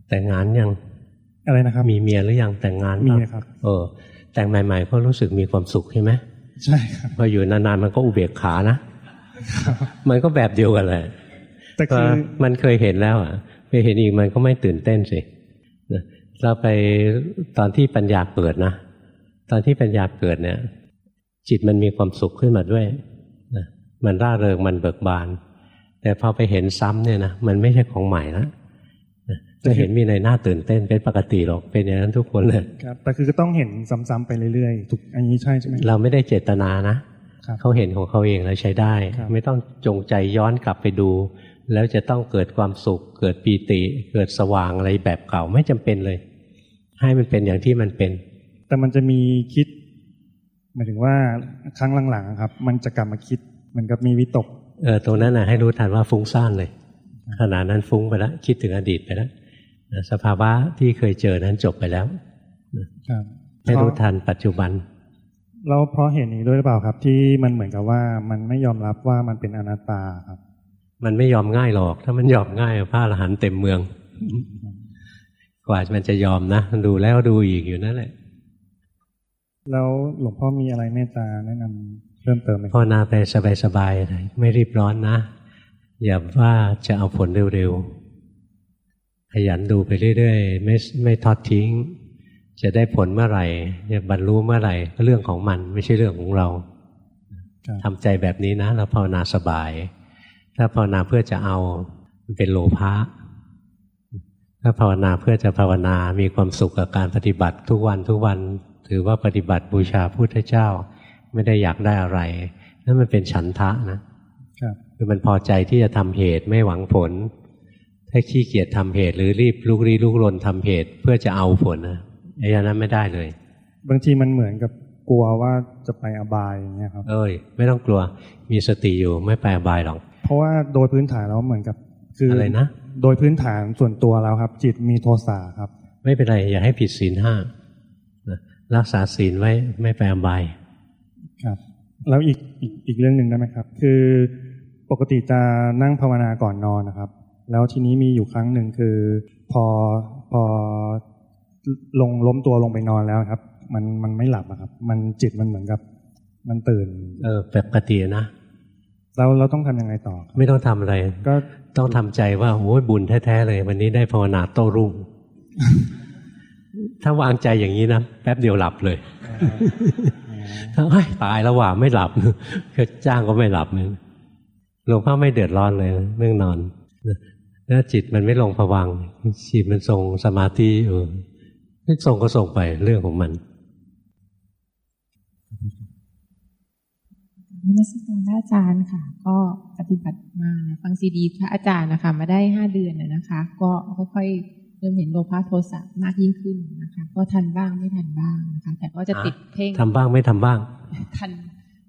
แต่งงานยังอะไรนะครับ มีเมียหรือยังแต่งงานมีเปล่านะครับ เออ แต่งใหม่ ๆ ก็รู้สึกมีความสุขใช่ไหม ใช่ครับพออยู่นานๆมันก็อุเบกขานะมันก็แบบเดียวกันแหละแต่ก็คือมันเคยเห็นแล้วอะไปเห็นอีกมันก็ไม่ตื่นเต้นสินะเราไปตอนที่ปัญญาเกิดนะตอนที่ปัญญาเกิดเนี่ย จิตมันมีความสุขขึ้นมาด้วยนะมันร่าเริงมันเบิกบาน แต่พอไปเห็นซ้ำเนี่ยนะมันไม่ใช่ของใหม่แล้ว จะเห็นมีในหน้าตื่นเต้นเป็นปกติหรอกเป็นอย่างนั้นทุกคนเลยครับแต่คือก็ต้องเห็นซ้ำๆไปเรื่อยๆถูกอันนี้ใช่ใช่ไหมเราไม่ได้เจตนานะเขาเห็นของเขาเองแล้วใช้ได้ ไม่ต้องจงใจย้อนกลับไปดู แล้วจะต้องเกิดความสุข เกิดปีติ เกิดสว่างอะไรแบบเก่าไม่จำเป็นเลย ให้มันเป็นอย่างที่มันเป็น แต่มันจะมีคิดหมายถึงว่าครั้งหลังๆครับ มันจะกลับมาคิดเหมือนกับมีวิตกเออตรงนั้นนะให้รู้ทันว่าฟุ้งซ่านเลยขณะนั้นฟุ้งไปแล้วคิดถึงอดีตไปแล้ว สภาวะที่เคยเจอนั้นจบไปแล้วครับให้รู้ทันปัจจุบันเราเพราะเห็นนี้ด้วยหรือเปล่าครับ ที่มันเหมือนกับว่ามันไม่ยอมรับว่ามันเป็นอนัตตาครับ มันไม่ยอมง่ายหรอก ถ้ามันยอมง่ายพระอรหันต์เต็มเมือง กว่ามันจะยอมนะดูแล้วดูอีกอยู่นั่นแหละแล้วหลวงพ่อมีอะไรเมตตาแนะนำเพิ่มเติมไหมภาวนาไปสบายๆไม่รีบร้อนนะอย่าว่าจะเอาผลเร็วๆข ยันดูไปเรื่อยๆ ไม่ไม่ทอดทิ้ง จะได้ผลเมื่อไหร่จะบรรลุเมื่อไหร่ก็เรื่องของมันไม่ใช่เรื่องของเราทำใจแบบนี้นะเราภาวนาสบาย ถ้าภาวนาเพื่อจะเอามันเป็นโลภะถ้าภาวนาเพื่อจะภาวนามีความสุขกับการปฏิบัติทุกวันทุกวันถือว่าปฏิบัติบูชาพุทธเจ้า ไม่ได้อยากได้อะไรนั่นมันเป็นฉันทะนะครับคือมันพอใจที่จะทำเหตุไม่หวังผล ถ้าขี้เกียจทำเหตุหรือรีบลุกรีลุกรนทำเหตุเพื่อจะเอาผลนะไอ้นั้นไม่ได้เลย บางทีมันเหมือนกับกลัวว่าจะไปอบายอย่างเงี้ยครับ เอ้ยไม่ต้องกลัวมีสติอยู่ไม่ไปอบายหรอก เพราะว่าโดยพื้นฐานแล้วเหมือนกับ คืออะไรนะ โดยพื้นฐานส่วนตัวแล้วครับ จิตมีโทสะครับ ไม่เป็นไรอย่าให้ผิดศีลห้านะรักษาศีลไว้ไม่ไปอบายครับ แล้วอีกอีกอีกเรื่องหนึ่งได้ไหมครับ คือปกติจะนั่งภาวนาก่อนนอนนะครับ แล้วทีนี้มีอยู่ครั้งหนึ่งคือ พอพอลงล้มตัวลงไปนอนแล้วครับ มันมันไม่หลับอะครับ มันจิตมันเหมือนกับ มันตื่น เออปกตินะเราเราต้องทำยังไงต่อครับไม่ต้องทำอะไร ก็ต้องทำใจว่าโอ้ยบุญแท้ๆเลย วันนี้ได้ภาวนาโต้รุ่ง ถ้าวางใจอย่างนี้นะแป๊บเดียวหลับเลยถ้าเฮ้ยตายแล้วว่าไม่หลับก็จ้างก็ไม่หลับเลยหลวงพ่อไม่เดือดร้อนเลยเรื่องนอน แล้วจิตมันไม่ลงผวังค์จิตมันทรงสมาธิเออส่งก็ส่งไปเรื่องของมันนมัสการพระอาจารย์ค่ะ ก็ปฏิบัติมาฟังซีดีพระอาจารย์นะคะ มาได้ห้าเดือนนะคะ ก็ค่อยๆเริ่มเห็นโลภะโทสะมากยิ่งขึ้นนะคะ ก็ทันบ้างไม่ทันบ้างนะคะ แต่ก็จะติดเพ่งทำบ้างไม่ทำบ้าง ทัน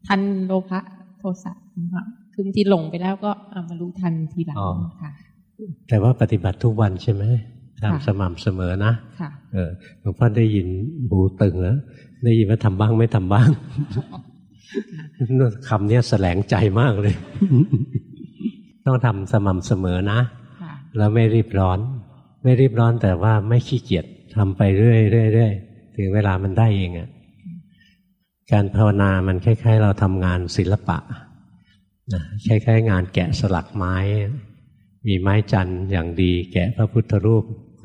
ทันโลภะโทสะนะคะคือบางทีหลงไปแล้วก็เอามารู้ทันทีหลังอ๋อค่ะ แต่ว่าปฏิบัติทุกวันใช่ไหมค่ะทำสม่ำเสมอนะค่ะเออหลวงพ่อได้ยินหูตึงแล้วได้ยินว่าทำบ้างไม่ทำบ้างคำเนี้ยแสลงใจมากเลย ต้องทำสม่ำเสมอนะค่ะแล้วไม่รีบร้อน ไม่รีบร้อนแต่ว่าไม่ขี้เกียจทำไปเรื่อยเรื่อยเรื่อยถึงเวลามันได้เองอะ่ะการภาวนามันคล้าย ๆ เราทำงานศิลปะนะคล้ายๆงานแกะสลักไม้ มีไม้จันทร์อย่างดี แกะพระพุทธรูป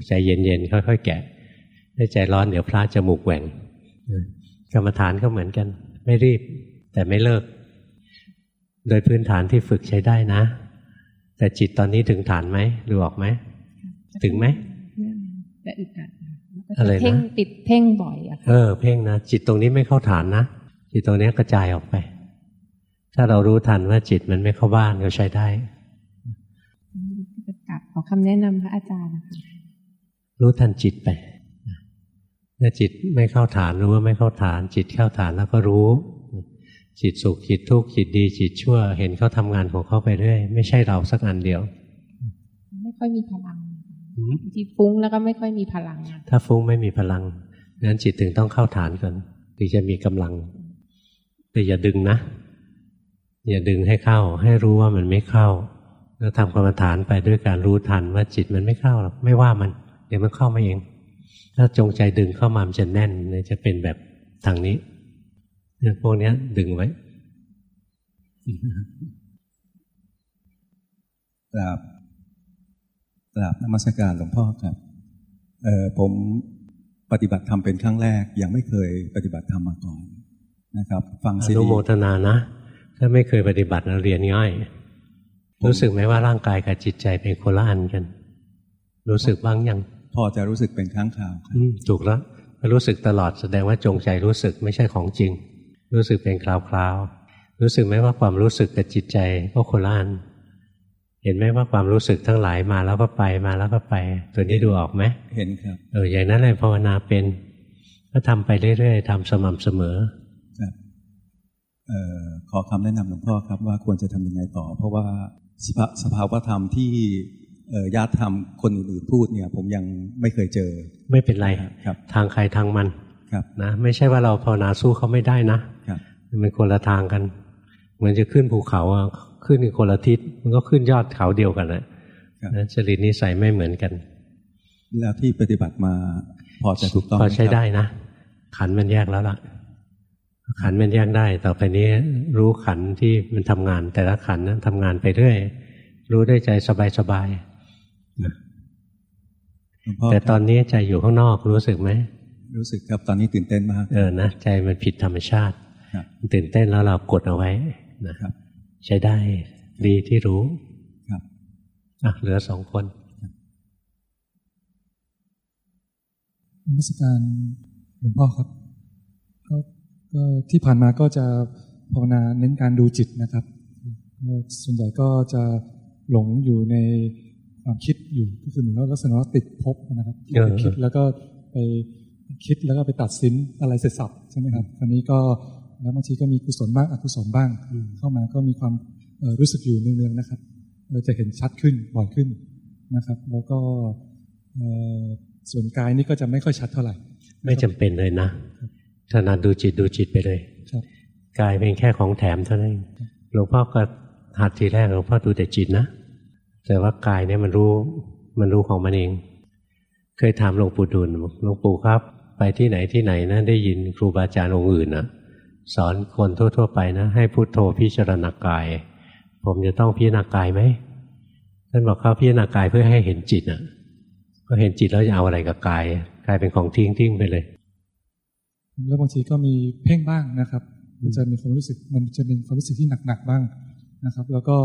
ใจเย็นๆค่อยๆ แกะถ้าใจร้อนเดี๋ยวพระจะหมูกแหว่งกรรมฐานก็เหมือนกัน ไม่รีบ แต่ไม่เลิก โดยพื้นฐานที่ฝึกใช้ได้นะ แต่จิตตอนนี้ถึงฐานไหมดูออกไหมถึงไหมแต่อึดอัดค่ะแล้วก็อะไรนะเพ่งติดเพ่งบ่อยอะเออเพ่งนะจิตตรงนี้ไม่เข้าฐานนะจิตตรงนี้กระจายออกไป ถ้าเรารู้ทันว่าจิตมันไม่เข้าบ้านก็ใช้ได้ ขอคำแนะนำพระอาจารย์นะคะรู้ทันจิตไปถ้าจิตไม่เข้าฐานรู้ว่าไม่เข้าฐาน จิตเข้าฐานแล้วก็รู้ จิตสุขจิตทุกข์จิตดี จิตชั่ว เห็นเขาทำงานของเขาไปเรื่อยไม่ใช่เราสักอันเดียว ไม่ค่อยมีพลังอืมบางทีฟุ้งแล้วก็ไม่ค่อยมีพลังอะถ้าฟุ้งไม่มีพลังงั้นจิตถึงต้องเข้าฐานก่อนถึงจะมีกำลัง แต่อย่าดึงนะ อย่าดึงให้เข้า ให้รู้ว่ามันไม่เข้า แล้วทำกรรมฐานไปด้วยการรู้ทันว่าจิตมันไม่เข้าหรอกไม่ว่ามัน เดี๋ยวมันเข้ามาเอง ถ้าจงใจดึงเข้ามามันจะแน่นเนี่ยจะเป็นแบบทางนี้เนี่ยพวกเนี้ยดึงไว้กราบกราบนมัสการหลวงพ่อครับเออผมปฏิบัติธรรมเป็นครั้งแรก ยังไม่เคยปฏิบัติธรรมมาก่อนนะครับ ฟังอซีนุดีโมทนานะ ถ้าไม่เคยปฏิบัตินะเรียนง่าย รู้สึกไหมว่าร่างกายกับจิตใจเป็นคนละอันกัน รู้สึกบ้างยัง พอจะรู้สึกเป็นครั้งคราวครับอืมถูกแล้วถ้ารู้สึกตลอดแสดงว่าจงใจรู้สึกไม่ใช่ของจริง รู้สึกเป็นคราวๆรู้สึกไหมว่าความรู้สึกกับจิตใจก็คนละอันเห็นไหมว่าความรู้สึกทั้งหลายมาแล้วก็ไปมาแล้วก็ไป ตัวนี้ดูออกไหมเห็นครับเอออย่างนั้นเลยภาวนาเป็นก็ทำไปเรื่อยๆทำสม่ำเสมอครับเอ่อขอคำแนะนำหลวงพ่อครับว่าควรจะทำยังไงต่อ เพราะว่า สภาสภาวธรรมที่เอ่อญาติธรรมคนอื่นๆพูดเนี่ย ผมยังไม่เคยเจอ ไม่เป็นไรครับ ทางใครทางมันครับนะไม่ใช่ว่าเราภาวนาสู้เขาไม่ได้นะครับมันเป็นคนละทางกัน เหมือนจะขึ้นภูเขาอะขึ้นอีกคนละทิศมันก็ขึ้นยอดเขาเดียวกันแหละครับนะจริตนิสัยไม่เหมือนกัน แล้วที่ปฏิบัติมาพอจะถูกต้องพอหมใช้ครับได้นะ ขันมันแยกแล้วล่ะ ขันมันแยกได้ ต่อไปนี้รู้ขันที่มันทำงานแต่ละขันนั้นทำงานไปเรื่อย รู้ได้ใจสบายๆนะหลวงพ่อแต่ตอนนี้ใจอยู่ข้างนอกรู้สึกไหมรู้สึกครับตอนนี้ตื่นเต้นมากเออนะใจมันผิดธรรมชาติครับมันตื่นเต้นแล้วเรากดเอาไว้นะครับ ใช้ได้ดีที่รู้ครับอะเหลือสองคนนมัสการหลวงพ่อครับก็ ก็ที่ผ่านมาก็จะภาวนาเน้นการดูจิตนะครับส่วนใหญ่ก็จะหลงอยู่ในความคิดอยู่ก็คือเหมือนว่าลักษณะติดภพนะครับไปคิดแล้วก็ไปคิดแล้วก็ไปตัดสินอะไรเสร็จสับใช่ไหมครับคราวนี้ก็แล้วบางทีก็มีกุศลบ้างอกุศลบ้าง เข้ามาก็มีความรู้สึกอยู่เนืองๆนะครับเอ่อจะเห็นชัดขึ้นบ่อยขึ้นนะครับ แล้วก็ส่วนกายนี่ก็จะไม่ค่อยชัดเท่าไหร่ ไม่จำเป็นเลยนะ ถนัดดูจิตดูจิตไปเลยครับกายเป็นแค่ของแถมเท่านั้นเองหลวงพ่อก็หัดทีแรกหลวงพ่อดูแต่จิตนะ แต่ว่ากายเนี่ยมันรู้มันรู้ของมันเอง เคยถามหลวงปู่ดูลบอกหลวงปู่ครับ ไปที่ไหนที่ไหนนะได้ยินครูบาอาจารย์องค์อื่นนะสอนคนทั่ว ๆ ไปนะ ให้พุโทโธพิจารณากาย ผมจะต้องพิจารณากายไหมท่านบอกเขาพิจารณากายเพื่อให้เห็นจิตอะก็เห็นจิตแล้วจะเอาอะไรกับกายกลายเป็นของทิ้งทิ้งไปเลย แล้วบางทีก็มีเพ่งบ้างนะครับ มันจะมีความรู้สึกมันจะเป็นความรู้สึกที่หนักๆบ้างนะครับ แล้วก็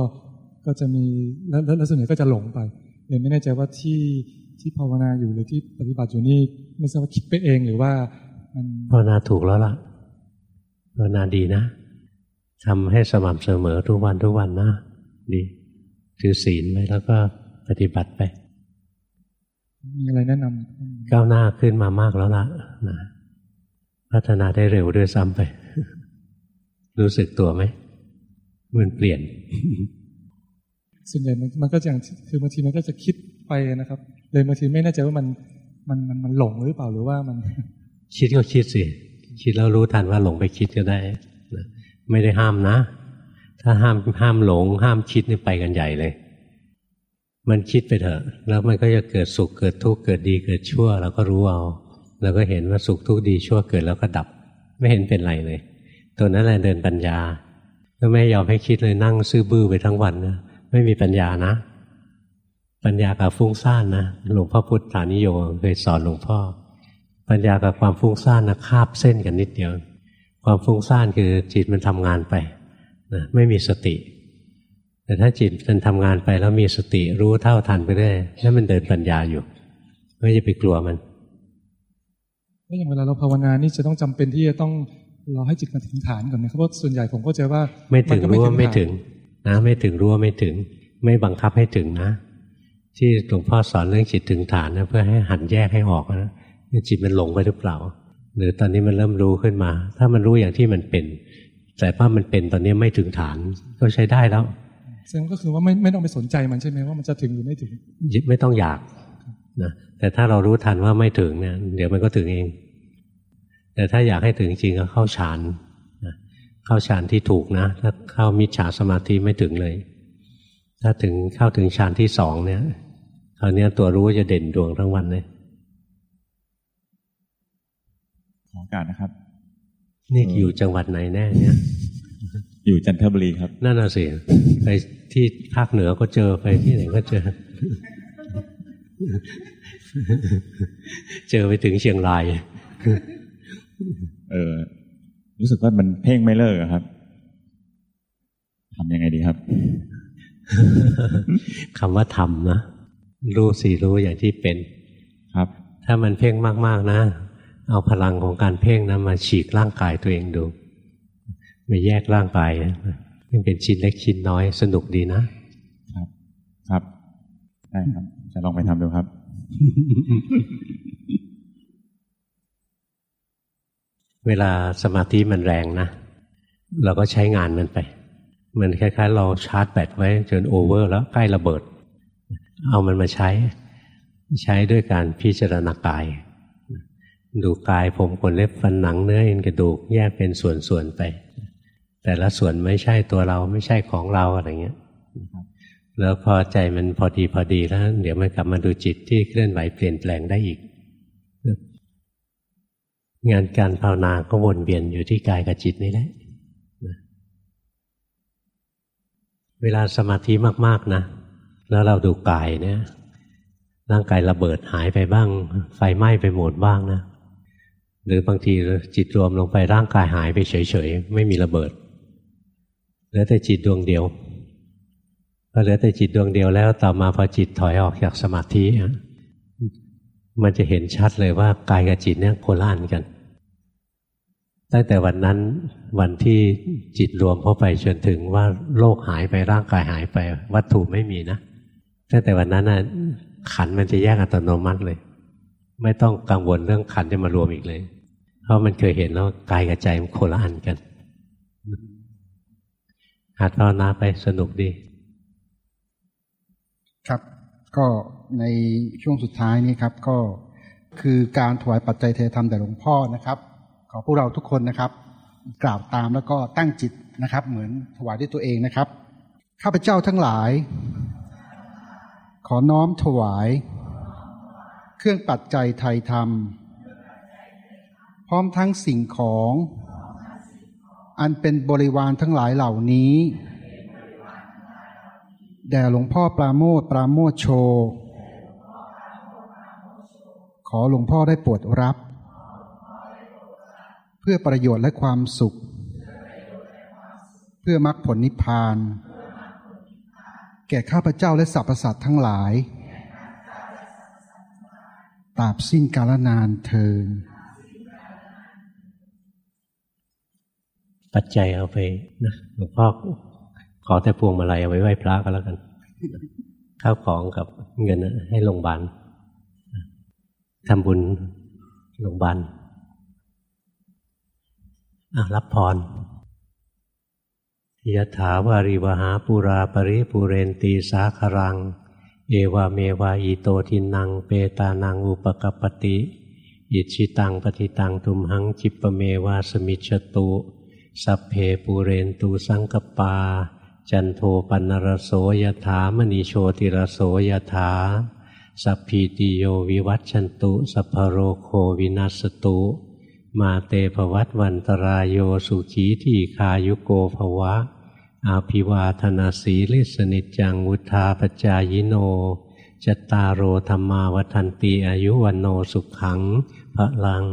ก็จะมีแล้วแล้วแล้วส่วนใหญ่ก็จะหลงไปเลยไม่แน่ใจว่าที่ที่ภาวนาอยู่หรือที่ปฏิบัติอยู่นี่ไม่ทราบว่าคิดไปเองหรือว่ามันภาวนาถูกแล้วล่ะภาวนาดีนะทำให้สม่ำเสมอทุกวันทุกวันนะดีถือศีลไว้แล้วก็ปฏิบัติไป มีอะไรแนะนำก้าวหน้าขึ้นมามากแล้วล่ะนะ พัฒนาได้เร็วด้วยซ้ำไป รู้สึกตัวไหมมันเปลี่ยน ส่วนใหญ่มันมันก็จะอย่างคือบางทีมันก็จะคิดไปนะครับ เลยบางทีไม่แน่ใจว่ามันมันมันมันหลงหรือเปล่าหรือว่ามัน คิดก็คิดสิ คิดแล้วรู้ทันว่าหลงไปคิดก็ได้นะไม่ได้ห้ามนะ ถ้าห้ามห้ามหลง ห้ามคิดนี่ไปกันใหญ่เลย มันคิดไปเถอะ แล้วมันก็จะเกิดสุขเกิดทุกข์เกิดดีเกิดชั่วเราก็รู้เอา เราก็เห็นว่าสุขทุกข์ดีชั่วเกิดแล้วก็ดับ ไม่เห็นเป็นไรเลย ตัวนั้นแหละเดินปัญญาก็ไม่ยอมให้คิดเลยนั่งซื่อบื้อไปทั้งวันนะไม่มีปัญญานะ ปัญญากับฟุ้งซ่านนะหลวงพ่อพุทธานิโยเคยสอนหลวงพ่อ ปัญญากับความฟุ้งซ่านนะคาบเส้นกันนิดเดียว ความฟุ้งซ่านคือจิตมันทำงานไปนะไม่มีสติ แต่ถ้าจิตมันทำงานไปแล้วมีสติรู้เท่าทันไปเรื่อยนั่นมันเดินปัญญาอยู่ไม่จะไปกลัวมัน แล้วอย่างเวลาเราภาวนานี่จะต้องจำเป็นที่จะต้องรอให้จิตมันถึงฐานก่อนไหมครับเพราะส่วนใหญ่ผมก็เจอว่าไม่ถึงนก็รู้ว่าไม่ฐนถึงนะ ไม่ถึงรู้ว่าไม่ถึง ไม่บังคับให้ถึงนะ ที่หลวงพ่อสอนเรื่องจิตถึงฐานนะเพื่อให้หันแยกให้ออกนะจิตมันหลงไปหรือเปล่า หรือตอนนี้มันเริ่มรู้ขึ้นมา ถ้ามันรู้อย่างที่มันเป็น แต่ว่ามันเป็นตอนนี้ไม่ถึงฐานก็ใช้ได้แล้วแสดงก็คือว่าไม่ไม่ต้องไปสนใจมันใช่ไหมว่ามันจะถึงหรือไม่ถึงไม่ต้องอยากนะ แต่ถ้าเรารู้ทันว่าไม่ถึงเนี่ยเดี๋ยวมันก็ถึงเอง แต่ถ้าอยากให้ถึงจริงก็เข้าฌานนะเข้าฌานที่ถูกนะ ถ้าเข้ามิจฉาสมาธิไม่ถึงเลย ถ้าถึงเข้าถึงฌานที่สองเนี่ยคราวนี้ตัวรู้จะเด่นดวงทั้งวันเลยขอโอกาสนะครับ นี่อยู่จังหวัดไหนแน่เนี่ยอยู่จันทบุรีครับ นั่นน่ะสิไปที่ภาคเหนือก็เจอไปที่ไหนก็เจอ เจอไปถึงเชียงราย เออ รู้สึกว่ามันเพ่งไม่เลิกอะครับทำยังไงดีครับคำว่าทำนะรู้สิรู้อย่างที่เป็น ครับ ถ้ามันเพ่งมากๆนะ เอาพลังของการเพ่งนะมาฉีกร่างกายตัวเองดูมาแยกร่างกายมันเป็นชิ้นเล็กชิ้นน้อยสนุกดีนะครับ ครับได้ครับ จะลองไปทำดูครับ เวลาสมาธิมันแรงนะเราก็ใช้งานมันไปมือนคล้าย ๆ เราชาร์จแบตไว้จนโอเวอร์ แล้วใกล้ระเบิด เอามันมาใช้ ใช้ด้วยการพิจารณากาย ดูกายผมขนเล็บฟันหนังเนื้อเอ็นกระดูกแยกเป็นส่วนๆไป แต่ละส่วนไม่ใช่ตัวเราไม่ใช่ของเราอะไรเงี้ย แล้วพอใจมันพอดีพอดีแล้ว เดี๋ยวมันกลับมาดูจิตที่เคลื่อนไหวเปลี่ยนแปลงได้อีก งานการภาวนาก็วนเวียนอยู่ที่กายกับจิตนี่แหละเวลาสมาธิมากๆนะแล้วเราดูกายเนี่ยร่างกายระเบิดหายไปบ้าง ไฟไหม้ไปหมดบ้างนะหรือบางทีจิตรวมลงไปร่างกายหายไปเฉยๆ ไม่มีระเบิดเหลือแต่จิตดวงเดียว พอเหลือแต่จิตดวงเดียวแล้วต่อมาพอจิตถอยออกจากสมาธิมันจะเห็นชัดเลยว่ากายกับจิตเนี่ยโคล่านกัน ตั้งแต่วันนั้นวันที่จิตรวมเข้าไปจนถึงว่าโลกหายไปร่างกายหายไป วัตถุไม่มีนะตั้งแต่วันนั้นน่ะขันมันจะแยกอัตโนมัติเลย ไม่ต้องกังวลเรื่องขันจะมารวมอีกเลย เพราะมันเคยเห็นแล้วกายกับใจมันโคละอันกัน หัดภาวนาไปสนุกดี ครับ ก็ในช่วงสุดท้ายนี้ครับก็คือการถวายปัจจัยเทธรรมแด่หลวงพ่อนะครับ ขอพวกเราทุกคนนะครับ กล่าวตามแล้วก็ตั้งจิตนะครับ เหมือนถวายด้วยตัวเองนะครับ ข้าพเจ้าทั้งหลาย ขอน้อมถวาย เครื่องปัจจัยไทยธรรม พร้อมทั้งสิ่งของ อันเป็นบริวารทั้งหลายเหล่านี้ แด่หลวงพ่อปราโมทปราโมทโช ขอหลวงพ่อได้โปรดรับ เพื่อประโยชน์และความสุข เพื่อมรรคผลนิพพาน แก่ข้าพเจ้าและสรรพสัตว์ทั้งหลาย ตราบสิ้นกาลนานเทินปัจจัยเอาไปนะหลวงพ่อ ขอแต่พวงมาลัยเอาไว้ไหว้พระก็แล้วกันข้าวของกับเงินให้โรงพยาบาลทำบุญโรงพยาบาลรับพรยถาวาริวหาปูราปริปูเรนติ สาครัง เอวเมวะ อิโตทินนัง เปตานังอุปกัปปติอิจฉิตังปัตถิตัง ตุมหัง ขิปปเมวะ สมิชฌตุ สัพเพปูเรนตุ สังกัปปา จันโทปัณณรโสยถามณิ โชติรโสยถาสัพพีติโยวิวัชชันตุสัพพโรโควินัสตุ มาเตภวัตวันตรายโยสุขีทีคายุโกภวะ อาภิวาธนาสีลิสนิจังวุธาปจายโนจตารโอธรรมาวันติอายุวันโนสุขังพระลัง